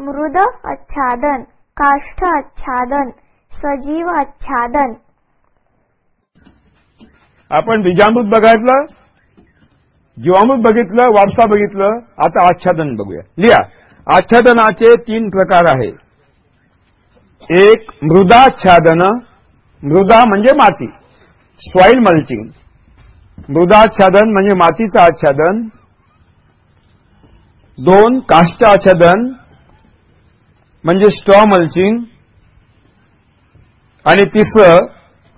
मृद आच्छादन काष्ठ आच्छादन सजीव आच्छादन. आपण बीजामृत बघितलं जीवामृत बघितलं वारसा बघितलं आता आच्छादन बघूया. लिहा. आच्छादनाचे तीन प्रकार आहे. एक मृदाच्छादन. मृदा म्हणजे माती. सॉईल मल्चिंग मृदाच्छादन म्हणजे मातीचं आच्छादन. दोन काष्ट आच्छादन. म्हणजे स्टॉ मल्चिंग. आणि तिसरं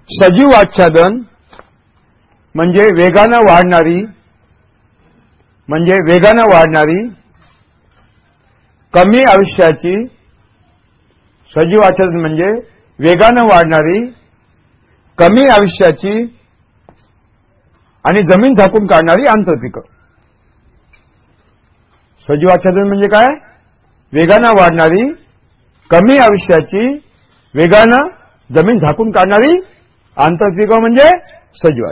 सजीव आच्छादन म्हणजे वेगानं वाढणारी म्हणजे वेगानं वाढणारी कमी आयुष्याची सजीव आच्छादन म्हणजे वेगानं वाढणारी कमी आयुष्याची आणि जमीन झाकून काढणारी आंतरपिकं. सजीव आच्छादन म्हणजे काय? वेगानं वाढणारी कमी आयुष्याची वेगानं जमीन झाकून काढणारी आंतरपिकं म्हणजे सजीव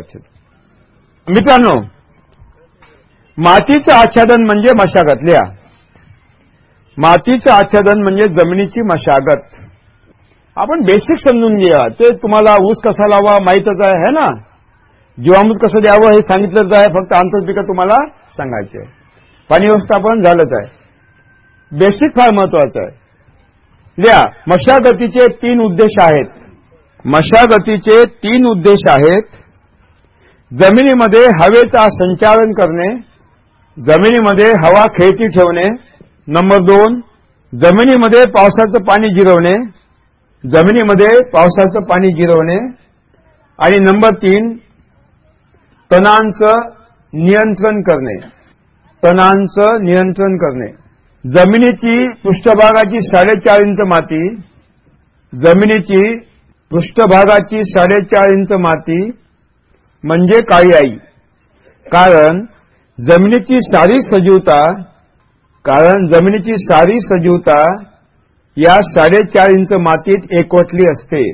मित्रांनो मातीचं आच्छादन म्हणजे मशागत. लिहा. मातीचं आच्छादन म्हणजे जमिनीची मशागत. आपण बेसिक समजून घ्या ते तुम्हाला ऊस कसा लावा माहीतच आहे है ना? जीवामृत कसं द्यावं हे सांगितलंच आहे फक्त आंतरपिकं तुम्हाला सांगायचे. पाणी व्यवस्थापन झालंच आहे. बेसिक फार महत्वाचं आहे. लिहा मशागतीचे तीन उद्देश आहेत. मशागतीचे तीन उद्देश आहेत. जमिनीमध्ये हवेचा संचालन करणे. जमिनीमध्ये हवा खेळती ठेवणे. नंबर दोन जमिनीमध्ये पावसाचं पाणी जिरवणे. जमिनीमध्ये पावसाचं पाणी जिरवणे. आणि नंबर तीन तणांचं नियंत्रण करणे. तणांचं नियंत्रण करणे. जमिनीची पृष्ठभागाची साडेचार इंच माती जमिनीची पृष्ठभागाची साडेचार इंच माती म्हणजे काळी आई. कारण जमिनीची सारी सजीवता कारण जमिनीची सारी सजीवता या साडेचार इंच मातीत एकवटली असते.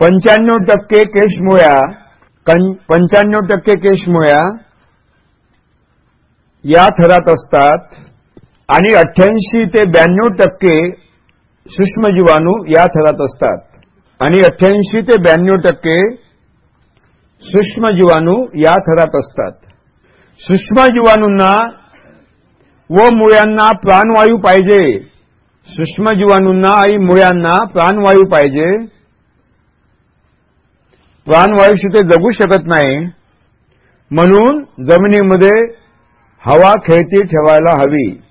पंच्याण्णव टक्के केशमुळ्या पंच्याण्णव टक्के केशमुळ्या या थरात असतात. आणि अठ्ठ्याऐंशी ते ब्याण्णव टक्के सूक्ष्मजीवाणू या थरात असतात. आणि अठ्ठ्याऐंशी ते ब्याण्णव टक्के सूक्ष्मजीवाणू या थरात असतात. सूक्ष्मजीवाणूंना व मुळ्यांना प्राणवायू पाहिजे. सूक्ष्मजीवाणूंना आणि मुळ्यांना प्राणवायू पाहिजे. प्राणवायूशी ते जगू शकत नाही. म्हणून जमिनीमध्ये हवा खेळती ठेवायला हवी.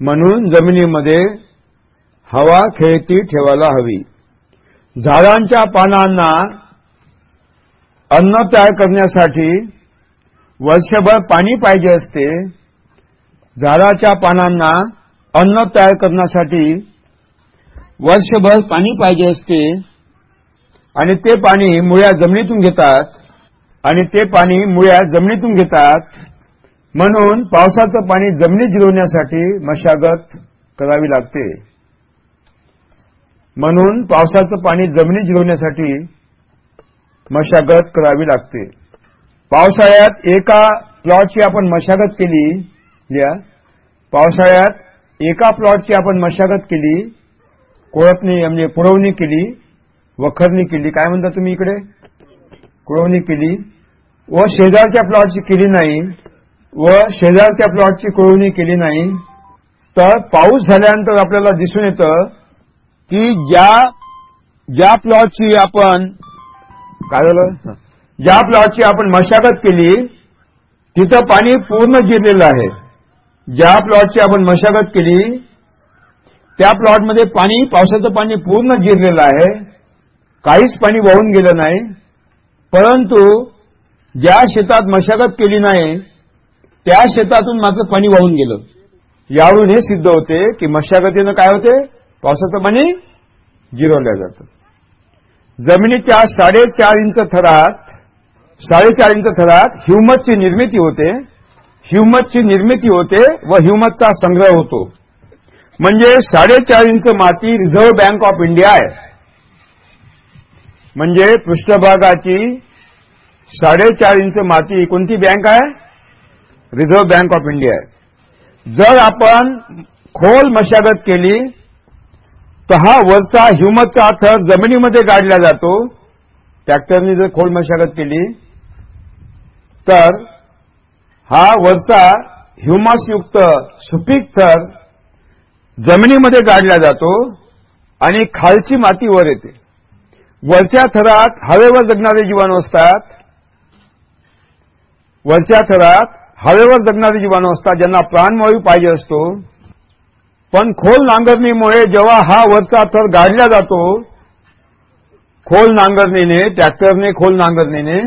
म्हणून जमिनीमध्ये हवा खेळती ठेवायला हवी. झाडांच्या पानांना अन्न तयार करण्यासाठी वर्षभर पाणी पाहिजे असते. झाडाच्या पानांना अन्न तयार करण्यासाठी वर्षभर पाणी पाहिजे असते. आणि ते पाणी मुळ्या जमिनीतून घेतात. आणि ते पाणी मुळ्या जमिनीतून घेतात. म्हणून पावसाचं पाणी जमिनीत जिरवण्यासाठी मशागत करावी लागते. म्हणून पावसाचं पाणी जमिनीत जिरवण्यासाठी मशागत करावी लागते. पावसाळ्यात एका प्लॉटची आपण मशागत केली या पावसाळ्यात एका प्लॉटची आपण मशागत केली कोळपणी म्हणजे पुरवणी केली वखरणी केली. काय म्हणता तुम्ही इकडे? कुळवणी केली. व शेजारच्या प्लॉटची केली नाही. व शेजारच्या प्लॉटची कोळवणी केली नाही तर पाऊस झाल्यानंतर आपल्याला दिसून येतं की ज्या ज्या प्लॉटची आपण काय झालं? ज्या प्लॉटची आपण मशागत केली तिथं पाणी पूर्ण जिरलेलं आहे. ज्या प्लॉटची आपण मशागत केली त्या प्लॉटमध्ये पाणी पावसाचं पाणी पूर्ण जिरलेलं आहे. काहीच पाणी वाहून गेलं नाही. परंतु ज्या शेतात मशागत केली नाही त्या शेतातून मात्र पाणी वाहून गेलं. यावरून हे सिद्ध होते की मशागतीनं काय होते? पावसाचं पाणी गिरवलं जातं. जमिनीच्या साडेचार इंच थरात साडेचार इंच थरात ह्युमसची निर्मिती होते. ह्युमसची निर्मिती होते व ह्युमसचा संग्रह होतो. म्हणजे साडेचार इंच माती रिझर्व्ह बँक ऑफ इंडिया आहे. म्हणजे पृष्ठभागाची साडेचार इंच माती कोणती बँक आहे? रिझर्व्ह बँक ऑफ इंडिया आहे. जर आपण खोल मशागत केली तर हा वरचा ह्युमसचा थर जमिनीमध्ये गाडला जातो. ट्रॅक्टरने जर खोल मशागत केली तर हा वरचा ह्युमसयुक्त सुपीक थर जमिनीमध्ये गाडला जातो आणि खालची माती वर येते. वरच्या थरात हवेवर जगणारे जीवाणू असतात. वरच्या थरात हवेवर जगणारे जीवाणू असतात ज्यांना प्राणवायू पाहिजे असतो. पण खोल नांगरणीमुळे जेव्हा हा वरचा थर गाडला जातो खोल नांगरणीने ट्रॅक्टरने खोल नांगरणीने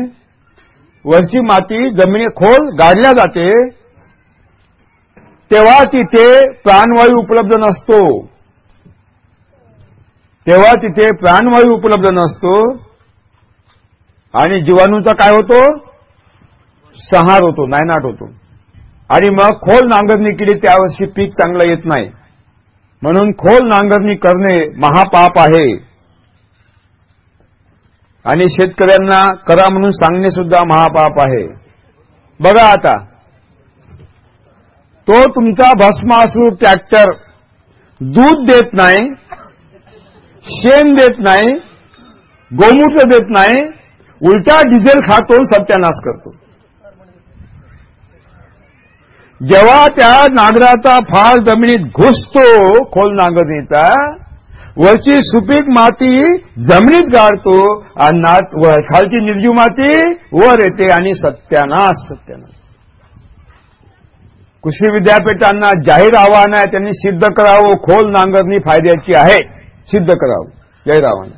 वरची माती जमिनी खोल गाडल्या जाते तेव्हा तिथे प्राणवायू उपलब्ध नसतो. तेव्हा तिथे प्राणवायू उपलब्ध नसतो. आणि जीवाणूचा काय होतो? संहार होतो नायनाट होतो. आणि मग खोल नांगरणी केली त्यावर्षी पीक चांगलं येत नाही. म्हणून खोल नांगरणी करणे महापाप आहे. आणि शेतकऱ्यांना करा म्हणून सांगणे सुद्धा महापाप आहे. बघा आता. तो तुमचा भस्मासूर ट्रॅक्टर दूध देत नाही शेण देत नाही गोमूत्र देत नाही उलटा डिझेल खातो सत्यानाश करतो. जेव्हा त्या नांगराचा फार जमिनीत घुसतो खोल नांगरणीचा वरची सुपीक माती जमिनीत गाडतो आणि नात खालची निर्जीव माती वर येते आणि सत्यानाश सत्यानाश. कृषी विद्यापीठांना जाहीर आव्हान आहे त्यांनी सिद्ध करावं. खोल नांगरणी फायद्याची आहे. सिद्ध करावं. जाहीर आव्हान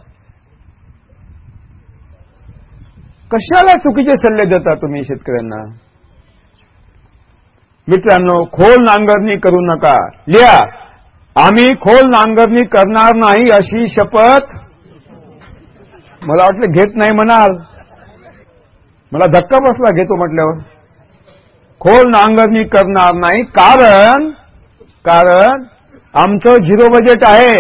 कशाला चुकीचे सल्ले देता तुम्ही शेतकऱ्यांना? मित्रांनो खोल नांगरणी करू नका. लिहा आम्ही खोल नांगरणी करणार नाही अशी शपथ मला वाटलं घेत नाही म्हणाल. मला धक्का बसला घेतो म्हटल्यावर. खोल नांगरणी करणार नाही. कारण कारण आमचं झिरो बजेट आहे.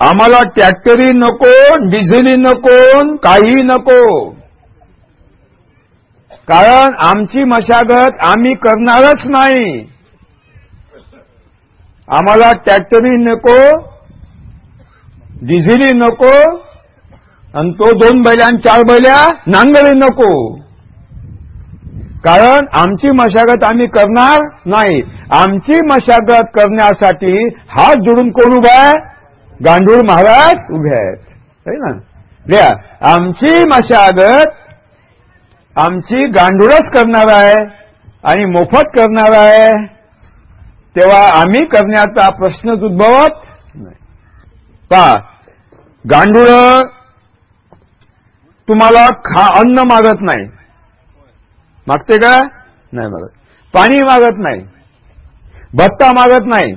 आम्हाला ट्रॅक्टरी नको डिझेली नको काही नको. कारण आमची मशागत आम्ही करणारच नाही. आम्हाला ट्रॅक्टरी नको डिझेली नको आणि तो दोन बैल्या चार बैल्या नांगरी नको. कारण आमची मशागत आम्ही करणार नाही. आमची मशागत करण्यासाठी हात जोडून कोण उभा आहे? गांडूळ महाराज उभे आहेत. ना? आमची मशागत आमची गांडूळच करणार आहे आणि मोफत करणार आहे. तेव्हा आम्ही करण्याचा प्रश्नच उद्भवत नाही. पहा गांडूळ तुम्हाला खा अन्न मागत नाही. मागते का? नाही मागत. पाणी मागत नाही. भत्ता मागत नाही.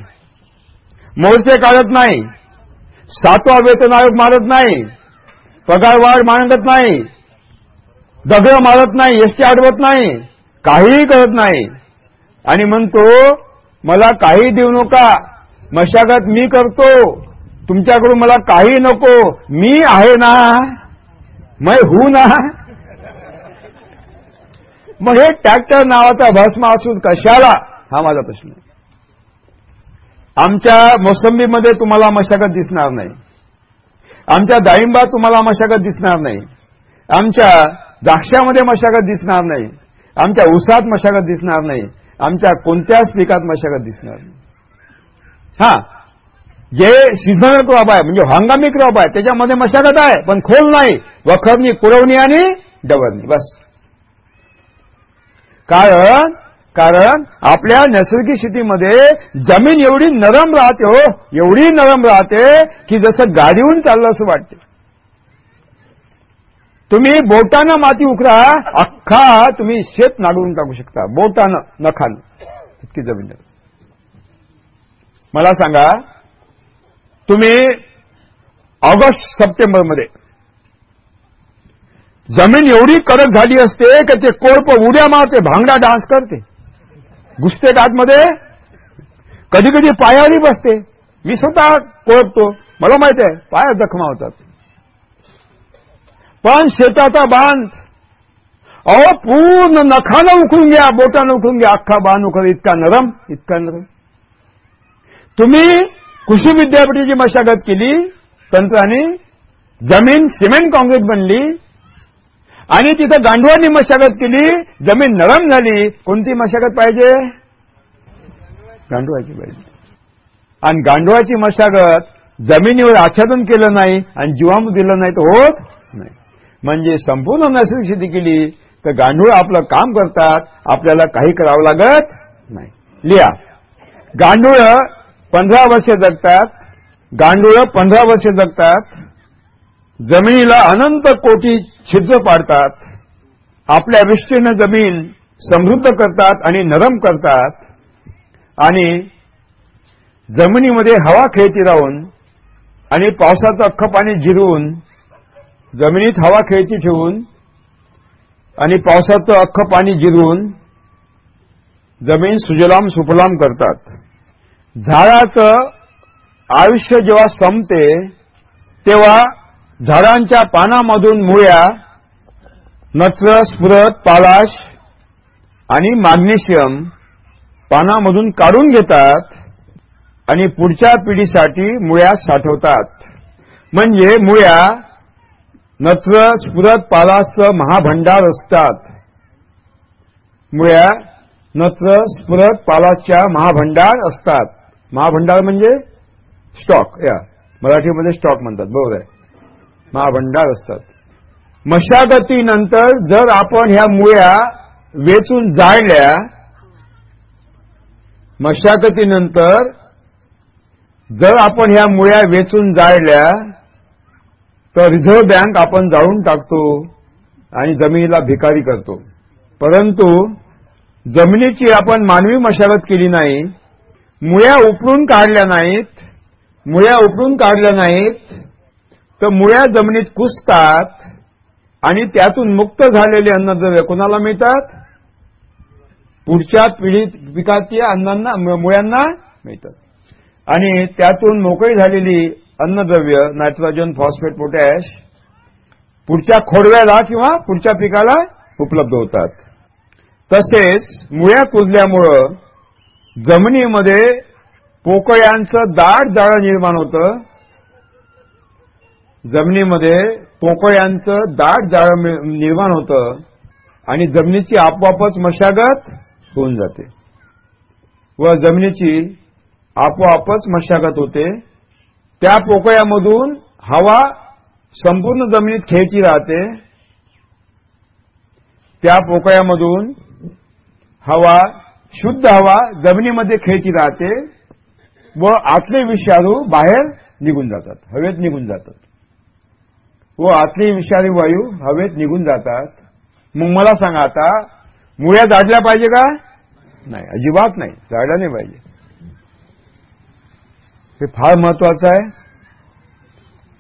मोर्चे काढत नाही. सातवा वेतन आयोग मारत नाही. पगारवाढ मागत नाही. दगड मारत नाही एसटी अडवत नाही काहीही करत नाही. आणि म्हणतो मला काही देऊ नका. मशागत मी करतो. तुमच्याकडून मला काही नको. मी आहे ना? मै हू ना? मग हे ट्रॅक्टर नावाचा भस्म असून कशाला? हा माझा प्रश्न आमच्या मोसंबीमध्ये तुम्हाला मशागत दिसणार नाही. आमच्या डाळिंबात तुम्हाला मशागत दिसणार नाही. आमच्या द्राक्षामध्ये मशागत दिसणार नाही. आमच्या उसात मशागत दिसणार नाही. आमच्या कोणत्याच पिकात मशागत दिसणार नाही. हा. जे सीझनल क्रॉप आहे म्हणजे हंगामी क्रॉप आहे त्याच्यामध्ये मशागत आहे पण खोल नाही. वखरणी पुरवणी आणि डवरणी. बस. कारण कारण आपल्या नैसर्गिक शेतीमध्ये जमीन एवढी नरम राहते हो. एवढी नरम राहते की जसं गाडीहून चाललं असं वाटते. तुम्ही बोटानं माती उकरा अख्खा तुम्ही शेत नाडून टाकू शकता. बोटानं नखानं. इतकी जमीन मला सांगा तुम्ही ऑगस्ट सप्टेंबरमध्ये जमीन एवढी कडक झाली असते की ते कोळप उड्या मारते भांगडा डान्स करते. घुसते आतमध्ये कधी कधी पायावरही बसते. मी स्वतः कोळपतो. मला माहीत आहे पाया जखमा होतात. पण शेताचा बांध. अहो पूर्ण नखानं उखळून घ्या बोटानं उखळून घ्या अख्खा बांध उखळ इतका नरम इतका नरम. तुम्ही कृषी विद्यापीठाची मशागत केली तंत्राने जमीन सिमेंट काँक्रीट बनली आणि तिथं गांडवानी मशागत केली जमीन नरम झाली कोणती मशागत पाहिजे? गांडवाची पाहिजे. आणि गांडवाची मशागत जमिनीवर आच्छादन केलं नाही आणि जीवामृत दिलं नाही तर होत नाही. म्हणजे संपूर्ण नैसर्गिक शेती केली तर गांडूळ आपलं काम करतात आपल्याला काही करावं लागत नाही. लिहा. गांडूळ पंधरा वर्षे जगतात गांडूळ पंधरा वर्षे जगतात जमिनीला अनंत कोटी छिद्र पाडतात आपल्या विस्तीर्ण जमीन समृद्ध करतात आणि नरम करतात आणि जमिनीमध्ये हवा खेळती राहून आणि पावसाचं अख्खं पाणी जिरवून जमिनीत हवा खेळती ठेवून आणि पावसाचं अख्खं पाणी जिरवून जमीन सुजलाम सुफलाम करतात. झाडाचं आयुष्य जेव्हा संपते तेव्हा झाडांच्या पानामधून मुळ्या नत्र स्फुरत पालाश आणि मॅग्नेशियम पानामधून काढून घेतात आणि पुढच्या पिढीसाठी मुळ्या साठवतात. म्हणजे मुळ्या नत्र स्फुरत पालाचं महाभंडार असतात. मुळ्या नत्र स्फुरत पालाच्या महाभंडार असतात. महाभंडार म्हणजे स्टॉक या. मराठीमध्ये स्टॉक म्हणतात बरोबर आहे. महाभंडार असतात. मशागतीनंतर जर आपण ह्या मुळ्या वेचून जाळल्या मशागतीनंतर जर आपण ह्या मुळ्या वेचून जाळल्या तर रिझर्व्ह बँक आपण जाळून टाकतो आणि जमिनीला भिकारी करतो. परंतु जमिनीची आपण मानवी मशागत केली नाही मुळ्या उपरून काढल्या नाहीत मुळ्या उपरून काढल्या नाहीत तर मुळ्या जमिनीत कुसतात आणि त्यातून मुक्त झालेले अन्नद्रव्य कोणाला मिळतात? पुढच्या पिढीत पिकातील अन्नांना मुळ्यांना मिळतात. आणि त्यातून मोकळी झालेली अन्नद्रव्य नायट्रोजन फॉस्फेट पोटॅश पुढच्या खोडव्याला किंवा पुढच्या पिकाला उपलब्ध होतात. तसेच मुळ्या कुजल्यामुळं जमिनीमध्ये पोकळ्यांचं दाट जाळं निर्माण होतं. जमिनीमध्ये पोकळ्यांचं दाट जाळं निर्माण होतं आणि जमिनीची आपोआपच मशागत होऊन जाते व जमिनीची आपोआपच मशागत होते. त्या पोकळ्यामधून हवा संपूर्ण जमिनीत खेळती राहते. त्या पोकळ्यामधून हवा शुद्ध हवा जमिनीमध्ये खेळती राहते व आतले विषाणू बाहेर निघून जातात हवेत निघून जातात. व आतले विषारी वायू हवेत निघून जातात. मग मला सांगा आता मुळ्या जाडल्या पाहिजे का? नाही अजिबात नाही जाडल्या नाही पाहिजे. हे फार महत्वाचं आहे.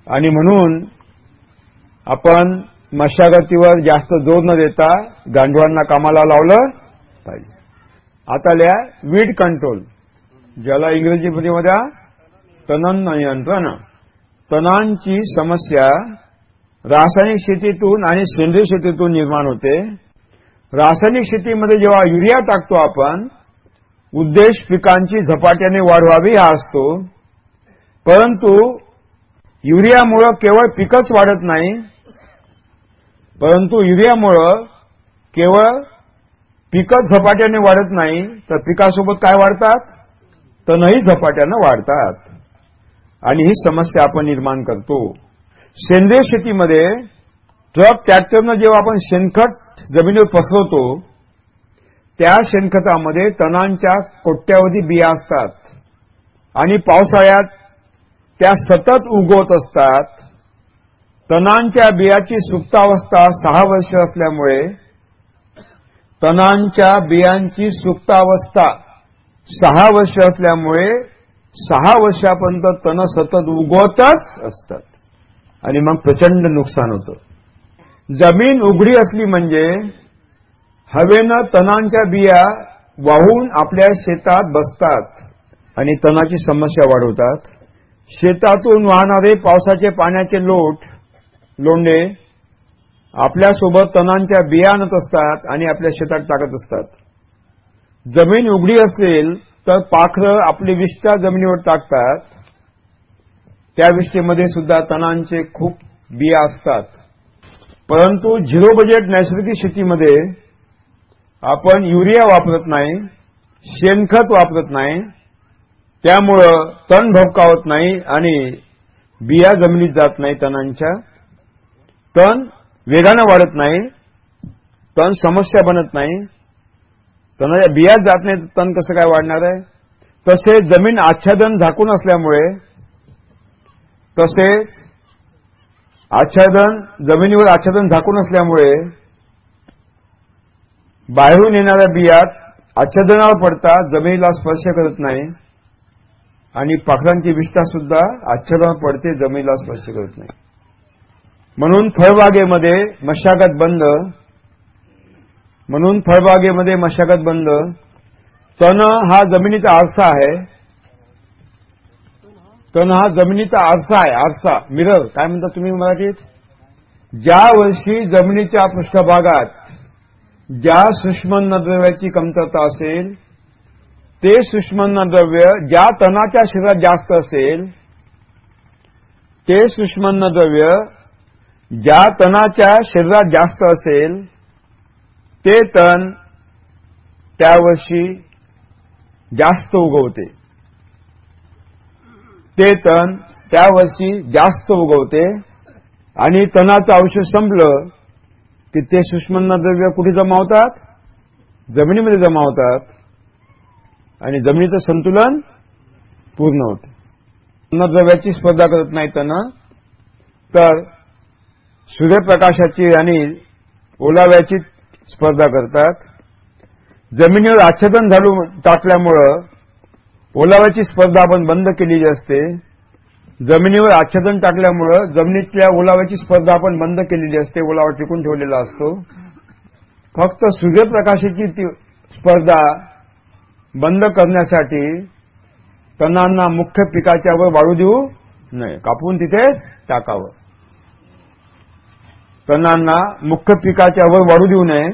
आणि म्हणून आपण मशागतीवर जास्त जोर न देता गांडुळांना कामाला लावलं पाहिजे. आता लिहा वीड कंट्रोल ज्याला इंग्रजीमध्ये तणन नियंत्रण तणांची समस्या रासायनिक शेतीतून आणि सेंद्रिय शेतीतून निर्माण होते. रासायनिक शेतीमध्ये जेव्हा युरिया टाकतो आपण उद्देश पिकांची झपाट्याने वाढ व्हावी हा असतो. परंतु युरियामुळं केवळ पिकच वाढत नाही परंतु युरियामुळं केवळ पिकच झपाट्याने वाढत नाही तर पिकासोबत काय वाढतात? तणही झपाट्यानं वाढतात. आणि ही समस्या आपण निर्माण करतो. सेंद्रिय शेतीमध्ये ट्रक ट्रॅक्टरनं जेव्हा आपण शेणखत जमिनीवर पसरवतो त्या शेणखतामध्ये तणांच्या कोट्यावधी बिया असतात. आणि पावसाळ्यात त्या सतत उगवत असतात. तणांच्या बियाची सुप्तावस्था सहा वर्ष असल्यामुळे तणांच्या बियांची सुप्तावस्था सहा वर्ष असल्यामुळे सहा वर्षापर्यंत तण सतत उगवतच असतात. आणि मग प्रचंड नुकसान होतं. जमीन उघडी असली म्हणजे हवेनं तणांच्या बिया वाहून आपल्या शेतात बसतात आणि तणाची समस्या वाढवतात. शेतातून वाहणारे पावसाचे पाण्याचे लोट लोंडे आपल्यासोबत तणांच्या बिया आणत असतात आणि आपल्या शेतात टाकत असतात. जमीन उघडी असेल तर पाखरं आपली विष्ठा जमिनीवर टाकतात. त्या विष्ठेमध्ये सुद्धा तणांचे खूप बिया असतात. परंतु झिरो बजेट नैसर्गिक शेतीमध्ये आपण युरिया वापरत नाही शेणखत वापरत नाही त्यामुळं तण भोकावत नाही आणि बिया जमिनीत जात नाही तणांच्या. तण वेगानं वाढत नाही. तण समस्या बनत नाही. तणाच्या बियाच जात नाही तण कसं काय वाढणार आहे? तसे जमीन आच्छादन झाकून असल्यामुळे तसेच आच्छादन जमिनीवर आच्छादन झाकून असल्यामुळे बाहेरून येणाऱ्या बियात आच्छादनावर पडता जमिनीला स्पर्श करत नाही. आणि पाखरांची विष्ठा सुद्धा आच्छादन पडते जमिनीला स्पर्श करत नाही. म्हणून फळबागेमध्ये मशागत बंद. म्हणून फळबागेमध्ये मशागत बंद. तण हा जमिनीचा आरसा आहे. तण हा जमिनीचा आरसा आहे आरसा मिरर. काय म्हणता तुम्ही मराठीत? ज्या वर्षी जमिनीच्या पृष्ठभागात ज्या सूक्ष्मन्नद्रव्याची कमतरता असेल ते द्रव्य ज्या तणाच्या शरीरात जास्त असेल ते द्रव्य ज्या तणाच्या शरीरात जास्त असेल ते तण त्यावर्षी जास्त उगवते. ते तण त्यावर्षी जास्त उगवते आणि तणाचं औषध संपलं की ते द्रव्य कुठे जमा होतात? जमिनीमध्ये जमा होतात. आणि जमिनीचं संतुलन पूर्ण होते. अन्नद्रव्याची स्पर्धा करत नाही त्यांना तर सूर्यप्रकाशाची आणि ओलाव्याची स्पर्धा करतात. जमिनीवर आच्छादन घालून टाकल्यामुळं ओलाव्याची स्पर्धा आपण बंद केलेली असते. जमिनीवर आच्छादन टाकल्यामुळं जमिनीतल्या ओलाव्याची स्पर्धा आपण बंद केलेली असते ओलावा टिकून ठेवलेला असतो. फक्त सूर्यप्रकाशाची ती स्पर्धा बंद करण्यासाठी तणांना मुख्य पिकाच्या वर वाढू देऊ नये. कापून तिथेच टाकावं. तणांना मुख्य पिकाच्या वर वाढू देऊ नये.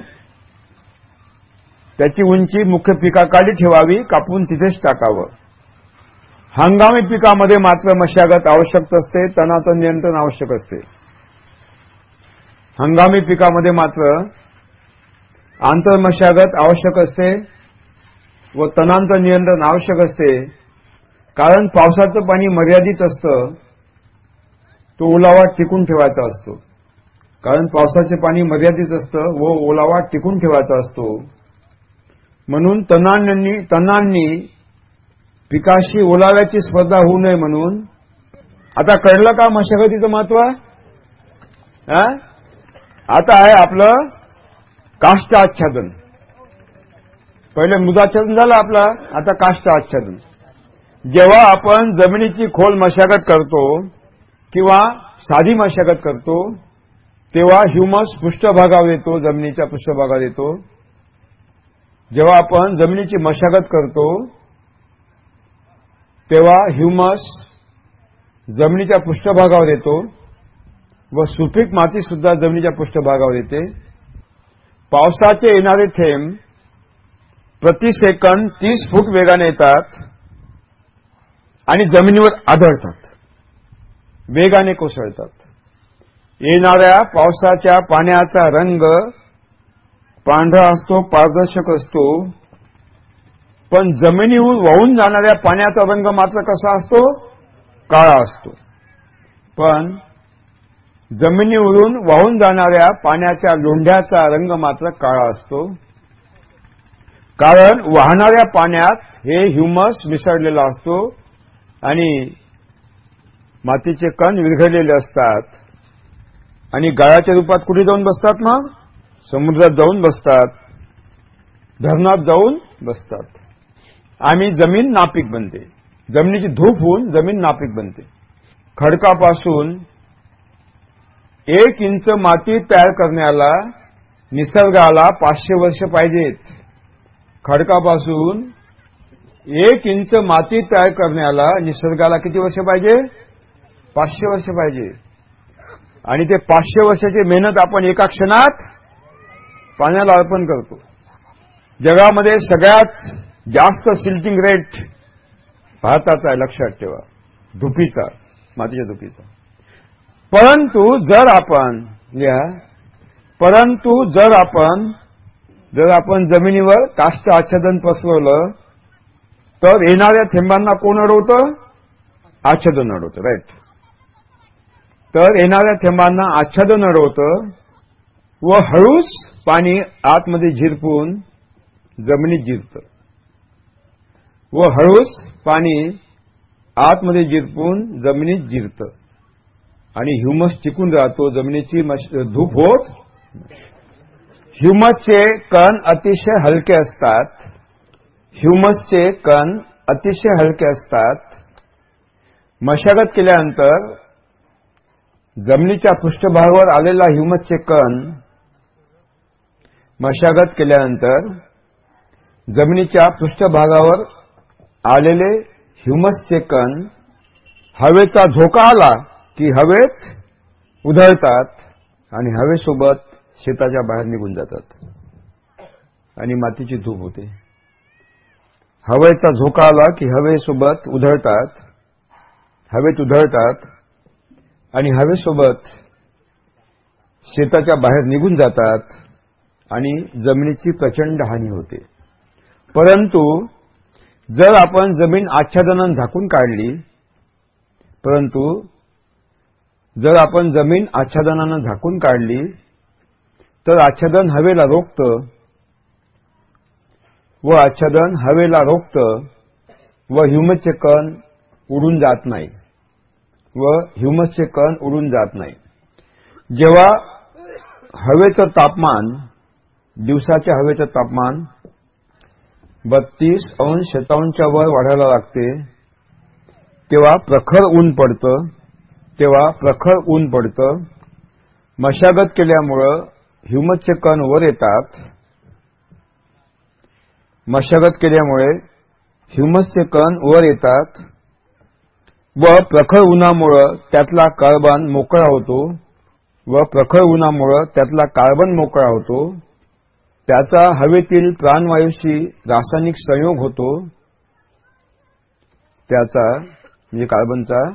त्याची उंची मुख्य पिकाखाली ठेवावी कापून तिथेच टाकावं. हंगामी पिकामध्ये मात्र मशागत आवश्यक असते तणाचं नियंत्रण आवश्यक असते. हंगामी पिकामध्ये मात्र आंतरमशागत आवश्यक असते व तणांचं नियंत्रण आवश्यक असते कारण पावसाचं पाणी मर्यादित असतं तो ओलावा टिकून ठेवायचा असतो. कारण पावसाचे पाणी मर्यादित असतं व ओलावा टिकून ठेवायचा असतो. म्हणून तणांनी तणांनी पिकाशी ओलाव्याची स्पर्धा होऊ नये म्हणून. आता कळलं का मशागतीचं महत्त्व? आता आहे आपलं काष्ट आच्छादन पहिले मुदाच्छादन झालं आपला आता काष्ट आच्छादन. जेव्हा आपण जमिनीची खोल मशागत करतो किंवा साधी मशागत करतो तेव्हा ह्युमस पृष्ठभागावर येतो जमिनीच्या पृष्ठभागावर येतो. जेव्हा आपण जमिनीची मशागत करतो तेव्हा ह्युमस जमिनीच्या पृष्ठभागावर येतो व सुपीक माती सुद्धा जमिनीच्या पृष्ठभागावर येते. पावसाचे येणारे थेंब प्रति सेकंद तीस फूट वेगाने येतात आणि जमिनीवर आढळतात. वेगाने कोसळतात. येणाऱ्या पावसाच्या पाण्याचा रंग पांढरा असतो पारदर्शक असतो. पण जमिनीहून वाहून जाणाऱ्या पाण्याचा रंग मात्र कसा असतो? काळा असतो. पण जमिनीवरून वाहून जाणाऱ्या पाण्याच्या लोंढ्याचा रंग मात्र काळा असतो. कारण वाहणाऱ्या पाण्यात हे ह्युमस मिसळलेला असतो आणि मातीचे कण विरघळलेले असतात. आणि गाळाच्या रूपात कुठे जाऊन बसतात मग? समुद्रात जाऊन बसतात. धरणात जाऊन बसतात. आम्ही जमीन नापीक बनते. जमिनीची धूप होऊन जमीन नापीक बनते. खडकापासून एक इंच माती तयार करण्याला निसर्गाला पाचशे वर्ष पाहिजेत. खडकापासून एक इंच माती तयार करण्याला निसर्गाला किती वर्ष पाहिजे? पाचशे वर्ष पाहिजे. आणि ते पाचशे वर्षाची मेहनत आपण एका क्षणात पाण्याला अर्पण करतो. जगामध्ये सगळ्यात जास्त सिल्टिंग रेट भारताचा आहे लक्षात ठेवा. धुपीचा मातीच्या धुपीचा. परंतु जर आपण लिहा परंतु जर आपण जर आपण जमिनीवर काष्ट आच्छादन पसरवलं तर येणाऱ्या थेंबांना कोण अडवतं? आच्छादन अडवतं राईट तर येणाऱ्या थेंबांना आच्छादन अडवतं व हळूच पाणी आतमध्ये झिरपून जमिनीत जिरतं व हळूच पाणी आतमध्ये जिरपून जमिनीत जिरतं आणि ह्युमस टिकून राहतो जमिनीची धूप होत ह्युमसचे कण अतिशय हलके असतात. ह्युमसचे कण अतिशय हलके असतात. मशागत केल्यानंतर जमिनीच्या पृष्ठभागावर आलेला ह्युमसचे कण मशागत केल्यानंतर जमिनीच्या पृष्ठभागावर आलेले ह्युमसचे कण हवेचा झोका आला की हवेत उधळतात आणि हवेसोबत शेताच्या बाहेर निघून जातात. आणि मातीची धूप होते. हवेचा झोका आला की हवेसोबत उधळतात. हवेत उधळतात. आणि हवेसोबत शेताच्या बाहेर निघून जातात. आणि जमिनीची प्रचंड हानी होते. परंतु जर आपण जमीन आच्छादनानं झाकून काढली परंतु जर आपण जमीन आच्छादनानं झाकून काढली तर आच्छादन हवेला रोखतं. व आच्छादन हवेला रोखतं. व ह्युमसचे कण उडून जात नाही. व ह्युमसचे कण उडून जात नाही. जेव्हा हवेचं तापमान दिवसाच्या हवेचं तापमान बत्तीस अंश शतांशच्या वर वाढायला लागते तेव्हा प्रखर ऊन पडतं तेव्हा प्रखर ऊन पडतं. मशागत केल्यामुळं ह्युमसचे कण वर येतात. मशागत केल्यामुळे ह्युमसचे कण वर येतात. व प्रखर उन्हामुळं त्यातला कार्बन मोकळा होतो. व प्रखर उन्हामुळं त्यातला कार्बन मोकळा होतो. त्याचा हवेतील प्राणवायूशी रासायनिक संयोग होतो. त्याचा म्हणजे कार्बनचा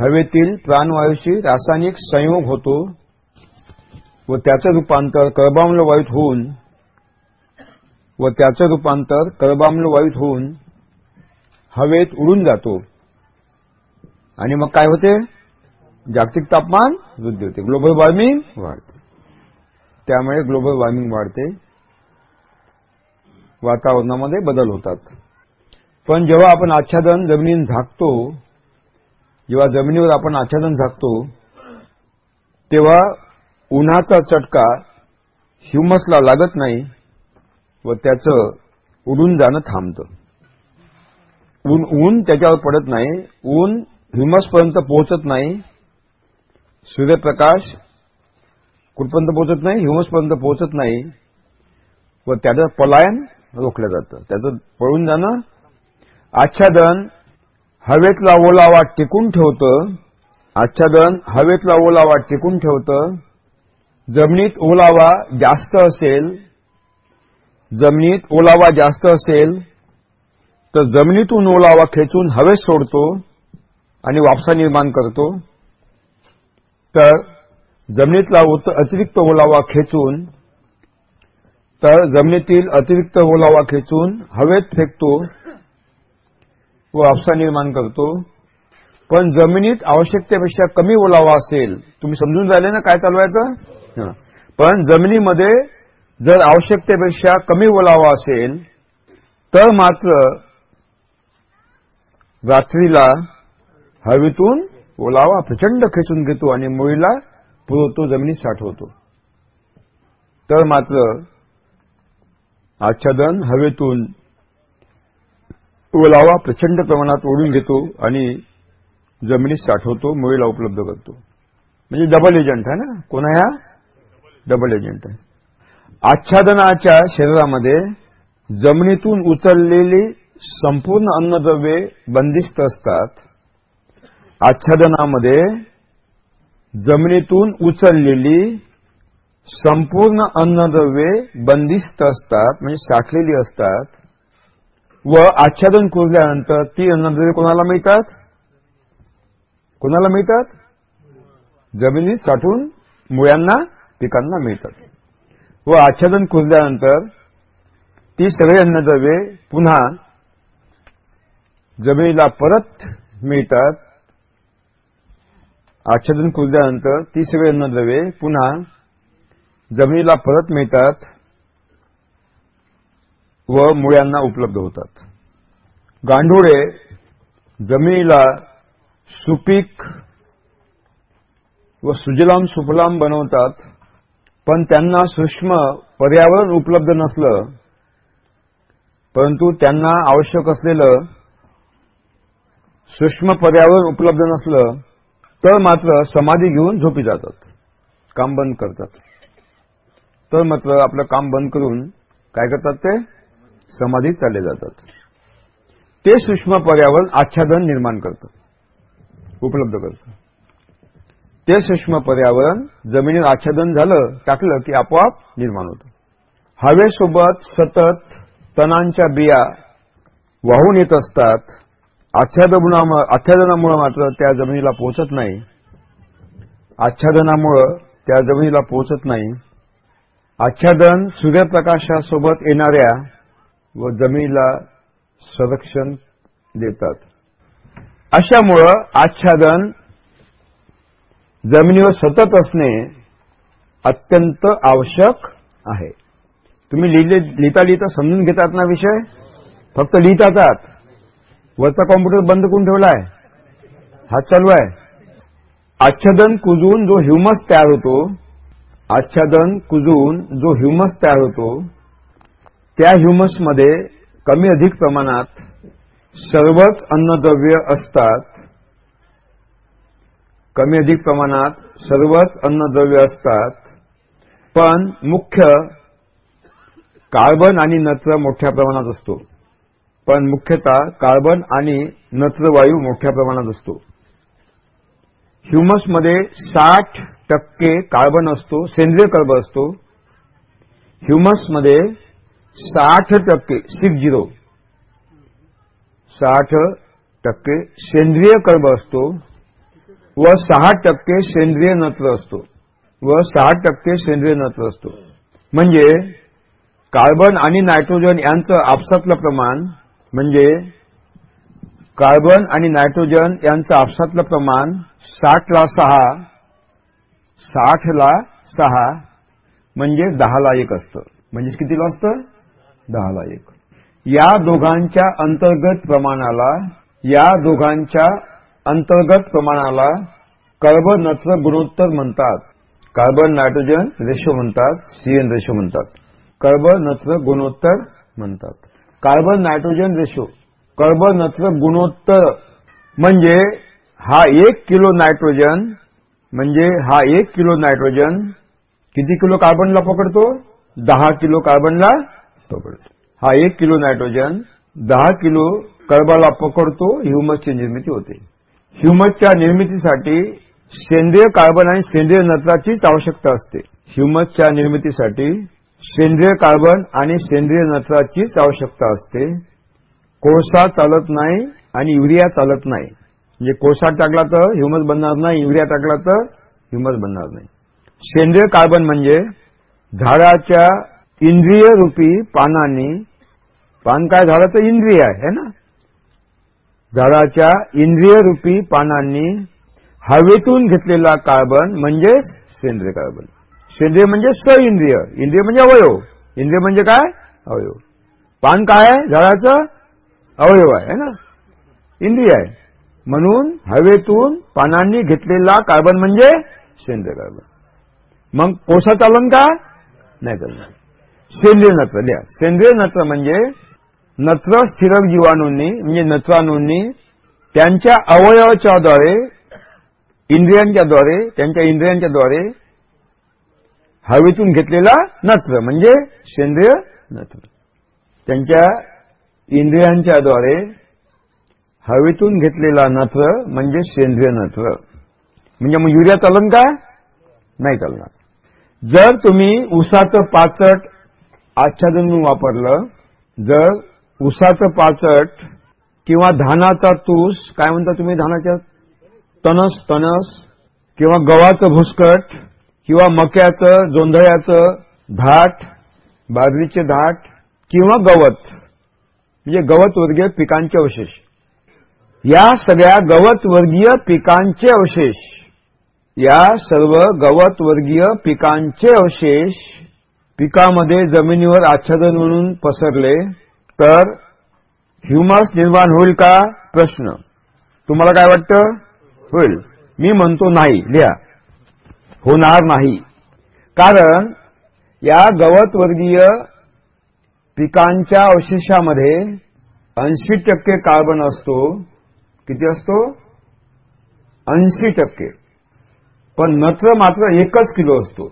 हवेतील प्राणवायूशी रासायनिक संयोग होतो. व त्याचं रूपांतर कर्बाम्ल वायूत होऊन व त्याचं रूपांतर कर्बाम्ल वायूत होऊन हवेत उडून जातो. आणि मग काय होते? जागतिक तापमान वृद्धी होते. ग्लोबल वॉर्मिंग वाढते. त्यामुळे ग्लोबल वॉर्मिंग वाढते. वातावरणामध्ये बदल होतात. पण जेव्हा आपण आच्छादन जमिनीत झाकतो जेव्हा जमिनीवर आपण आच्छादन झाकतो तेव्हा उन्हाचा चटका ह्युमसला लागत नाही व त्याचं उडून जाणं थांबतं. ऊन ऊन त्याच्यावर पडत नाही. ऊन ह्युमसपर्यंत पोहोचत नाही. सूर्यप्रकाश कुठपर्यंत पोहोचत नाही ह्युमसपर्यंत पोहोचत नाही. व त्याचं पलायन रोखलं जातं. त्याचं पळून जाणं आच्छादन हवेतला ओलावा टिकून ठेवतं. आच्छादन हवेतला ओलावा टिकून ठेवतं. जमिनीत ओलावा जास्त असेल जमिनीत ओलावा जास्त असेल तर जमिनीतून ओलावा खेचून हवेत सोडतो आणि वापसा निर्माण करतो. तर जमिनीतला अतिरिक्त ओलावा खेचून तर जमिनीतील अतिरिक्त ओलावा खेचून हवेत फेकतो व वापसा निर्माण करतो. पण जमिनीत आवश्यकतेपेक्षा कमी ओलावा असेल तुम्ही समजून झाले ना काय चालवायचं पण जमिनीमध्ये जर आवश्यकतेपेक्षा कमी ओलावा असेल तर मात्र रात्रीला हवेतून ओलावा प्रचंड खेचून घेतो आणि मुळीला पुरवतो जमिनीत साठवतो. तर मात्र आच्छादन हवेतून ओलावा प्रचंड प्रमाणात ओढून घेतो आणि जमिनीत साठवतो मुळीला उपलब्ध करतो. म्हणजे डबल एजंट आहे ना? कोणा ह्या डबल एजंट आहे. आच्छादनाच्या शरीरामध्ये जमिनीतून उचललेली संपूर्ण अन्नद्रव्ये बंदिस्त असतात. आच्छादनामध्ये जमिनीतून उचललेली संपूर्ण अन्नद्रव्ये बंदिस्त असतात म्हणजे साठलेली असतात. व आच्छादन कुरल्यानंतर ती अन्नद्रव्ये कोणाला मिळतात? कोणाला मिळतात? जमिनीत साठून मुळ्यांना पिकांना मिळतात. व आच्छादन कुजल्यानंतर ती सगळी अन्नद्रव्ये पुन्हा जमिनीला परत मिळतात. आच्छादन कुजल्यानंतर ती सगळी अन्नद्रव्ये पुन्हा जमिनीला परत मिळतात व मुळ्यांना उपलब्ध होतात. गांडुळे जमिनीला सुपीक व सुजलाम सुफलाम बनवतात. पण त्यांना सूक्ष्म पर्यावरण उपलब्ध नसलं परंतु त्यांना आवश्यक असलेलं सूक्ष्म पर्यावरण उपलब्ध नसलं तर मात्र समाधी घेऊन झोपी जातात काम बंद करतात. तर मात्र आपलं काम बंद करून काय करतात ते? समाधीत चालले जातात. ते सूक्ष्म पर्यावरण आच्छादन निर्माण करतं उपलब्ध करतं. ते सूक्ष्म पर्यावरण जमिनीत आच्छादन झालं टाकलं की आपोआप निर्माण होतं. हवेसोबत सतत तणांच्या बिया वाहून येत असतात. आच्छादनामुळे मात्र त्या जमिनीला पोहोचत नाही. आच्छादनामुळं त्या जमिनीला पोहोचत नाही. आच्छादन सूर्यप्रकाशासोबत येणाऱ्या व जमिनीला संरक्षण देतात. अशामुळं आच्छादन जमिनीवर सतत असणे अत्यंत आवश्यक आहे. तुम्ही लिहिले लिहिता लिहिता समजून घेतात ना विषय? फक्त लिहितात वरचा कॉम्प्युटर बंद करून ठेवला आहे हात चालू आहे. आच्छादन कुजून जो ह्युमस तयार होतो आच्छादन कुजून जो ह्युमस तयार होतो त्या ह्युमसमध्ये कमी अधिक प्रमाणात सर्वच अन्नद्रव्य असतात. कमी अधिक प्रमाणात सर्वच अन्नद्रव्य असतात. पण मुख्य कार्बन आणि नत्र मोठ्या प्रमाणात असतो. पण मुख्यतः कार्बन आणि नत्रवायू मोठ्या प्रमाणात असतो. ह्युमसमध्ये साठ टक्के कार्बन असतो सेंद्रिय कर्ब असतो. ह्युमसमध्ये साठ टक्के सिक्स झिरो. साठ टक्के सेंद्रिय कर्ब असतो. व सहा टक्के सेंद्रिय नत्र असतो. व सहा टक्के सेंद्रिय नत्र असतो. म्हणजे कार्बन आणि नायट्रोजन यांचं आपसातलं प्रमाण म्हणजे कार्बन आणि नायट्रोजन यांचं आपसातलं प्रमाण साठला सहा साठला सहा म्हणजे दहाला एक असतं. म्हणजे कितीला असतं? दहाला एक. या दोघांच्या अंतर्गत प्रमाणाला या दोघांच्या अंतर्गत प्रमाणाला कार्बन नत्र गुणोत्तर म्हणतात. कार्बन नायट्रोजन रेशो म्हणतात. सीएन रेशो म्हणतात. कार्बन नत्र गुणोत्तर म्हणतात. कार्बन नायट्रोजन रेशो कार्बन नत्र गुणोत्तर म्हणजे हा एक किलो नायट्रोजन म्हणजे हा एक किलो नायट्रोजन किती किलो कार्बनला पकडतो? दहा किलो कार्बनला पकडतो. हा एक किलो नायट्रोजन दहा किलो कर्बाला पकडतो. ह्युमसची निर्मिती होते. ह्युमसच्या निर्मितीसाठी सेंद्रिय कार्बन आणि सेंद्रिय नत्राचीच आवश्यकता असते. ह्युमसच्या निर्मितीसाठी सेंद्रिय कार्बन आणि सेंद्रिय नत्राचीच आवश्यकता असते. कोळसा चालत नाही आणि युरिया चालत नाही. म्हणजे कोळसा टाकला तर ह्युमस बनणार नाही युरिया टाकला तर ह्युमस बनणार नाही. सेंद्रिय कार्बन म्हणजे झाडाच्या इंद्रिय रूपी पानांनी पान काय झाडाचं इंद्रिय आहे ना? झाडाच्या इंद्रियरूपी पानांनी हवेतून घेतलेला कार्बन म्हणजेच सेंद्रिय कार्बन. सेंद्रिय म्हणजे स इंद्रिय इंद्रिय म्हणजे अवयव. इंद्रिय म्हणजे काय? अवयव. पान काय आहे? झाडाचं अवयव आहे ना? इंद्रिय आहे. म्हणून हवेतून पानांनी घेतलेला कार्बन म्हणजे सेंद्रिय कार्बन. मग कोसा चालन का? नाही चालणार. सेंद्रिय नत्र. लिहा. सेंद्रिय नत्र म्हणजे नत्र स्थिरक जीवाणूंनी म्हणजे नत्राणूंनी त्यांच्या अवयवाच्या द्वारे इंद्रियांच्या द्वारे त्यांच्या इंद्रियांच्या द्वारे हवेतून घेतलेला नत्र म्हणजे सेंद्रिय नत्र त्यांच्या इंद्रियांच्या द्वारे हवेतून घेतलेला नत्र म्हणजे सेंद्रिय नत्र म्हणजे मग युरिया चालन का? नाही चालणार. जर तुम्ही उसाचं पाचट आच्छादन म्हणून वापरलं जर उसाचं पाचट किंवा धानाचा तूस काय म्हणता तुम्ही धानाच्या? तणस तणस किंवा गव्हाचं भुसकट किंवा मक्याचं जोंधळ्याचं धाट बाजरीचे धाट किंवा गवत. म्हणजे गवत वर्गीय पिकांचे अवशेष. या सगळ्या गवत वर्गीय पिकांचे अवशेष. या सर्व गवत वर्गीय पिकांचे अवशेष पिकामध्ये जमिनीवर आच्छादन म्हणून पसरले. तर ह्युमस निर्माण होईल का? प्रश्न. तुम्हाला काय वाटतं? होईल. मी म्हणतो नाही. लिहा. होणार नाही. कारण या गवत वर्गीय पिकांच्या अवशेषामध्ये ऐंशी टक्के कार्बन असतो. किती असतो? ऐंशी टक्के. पण नत्र मात्र एकच किलो असतो.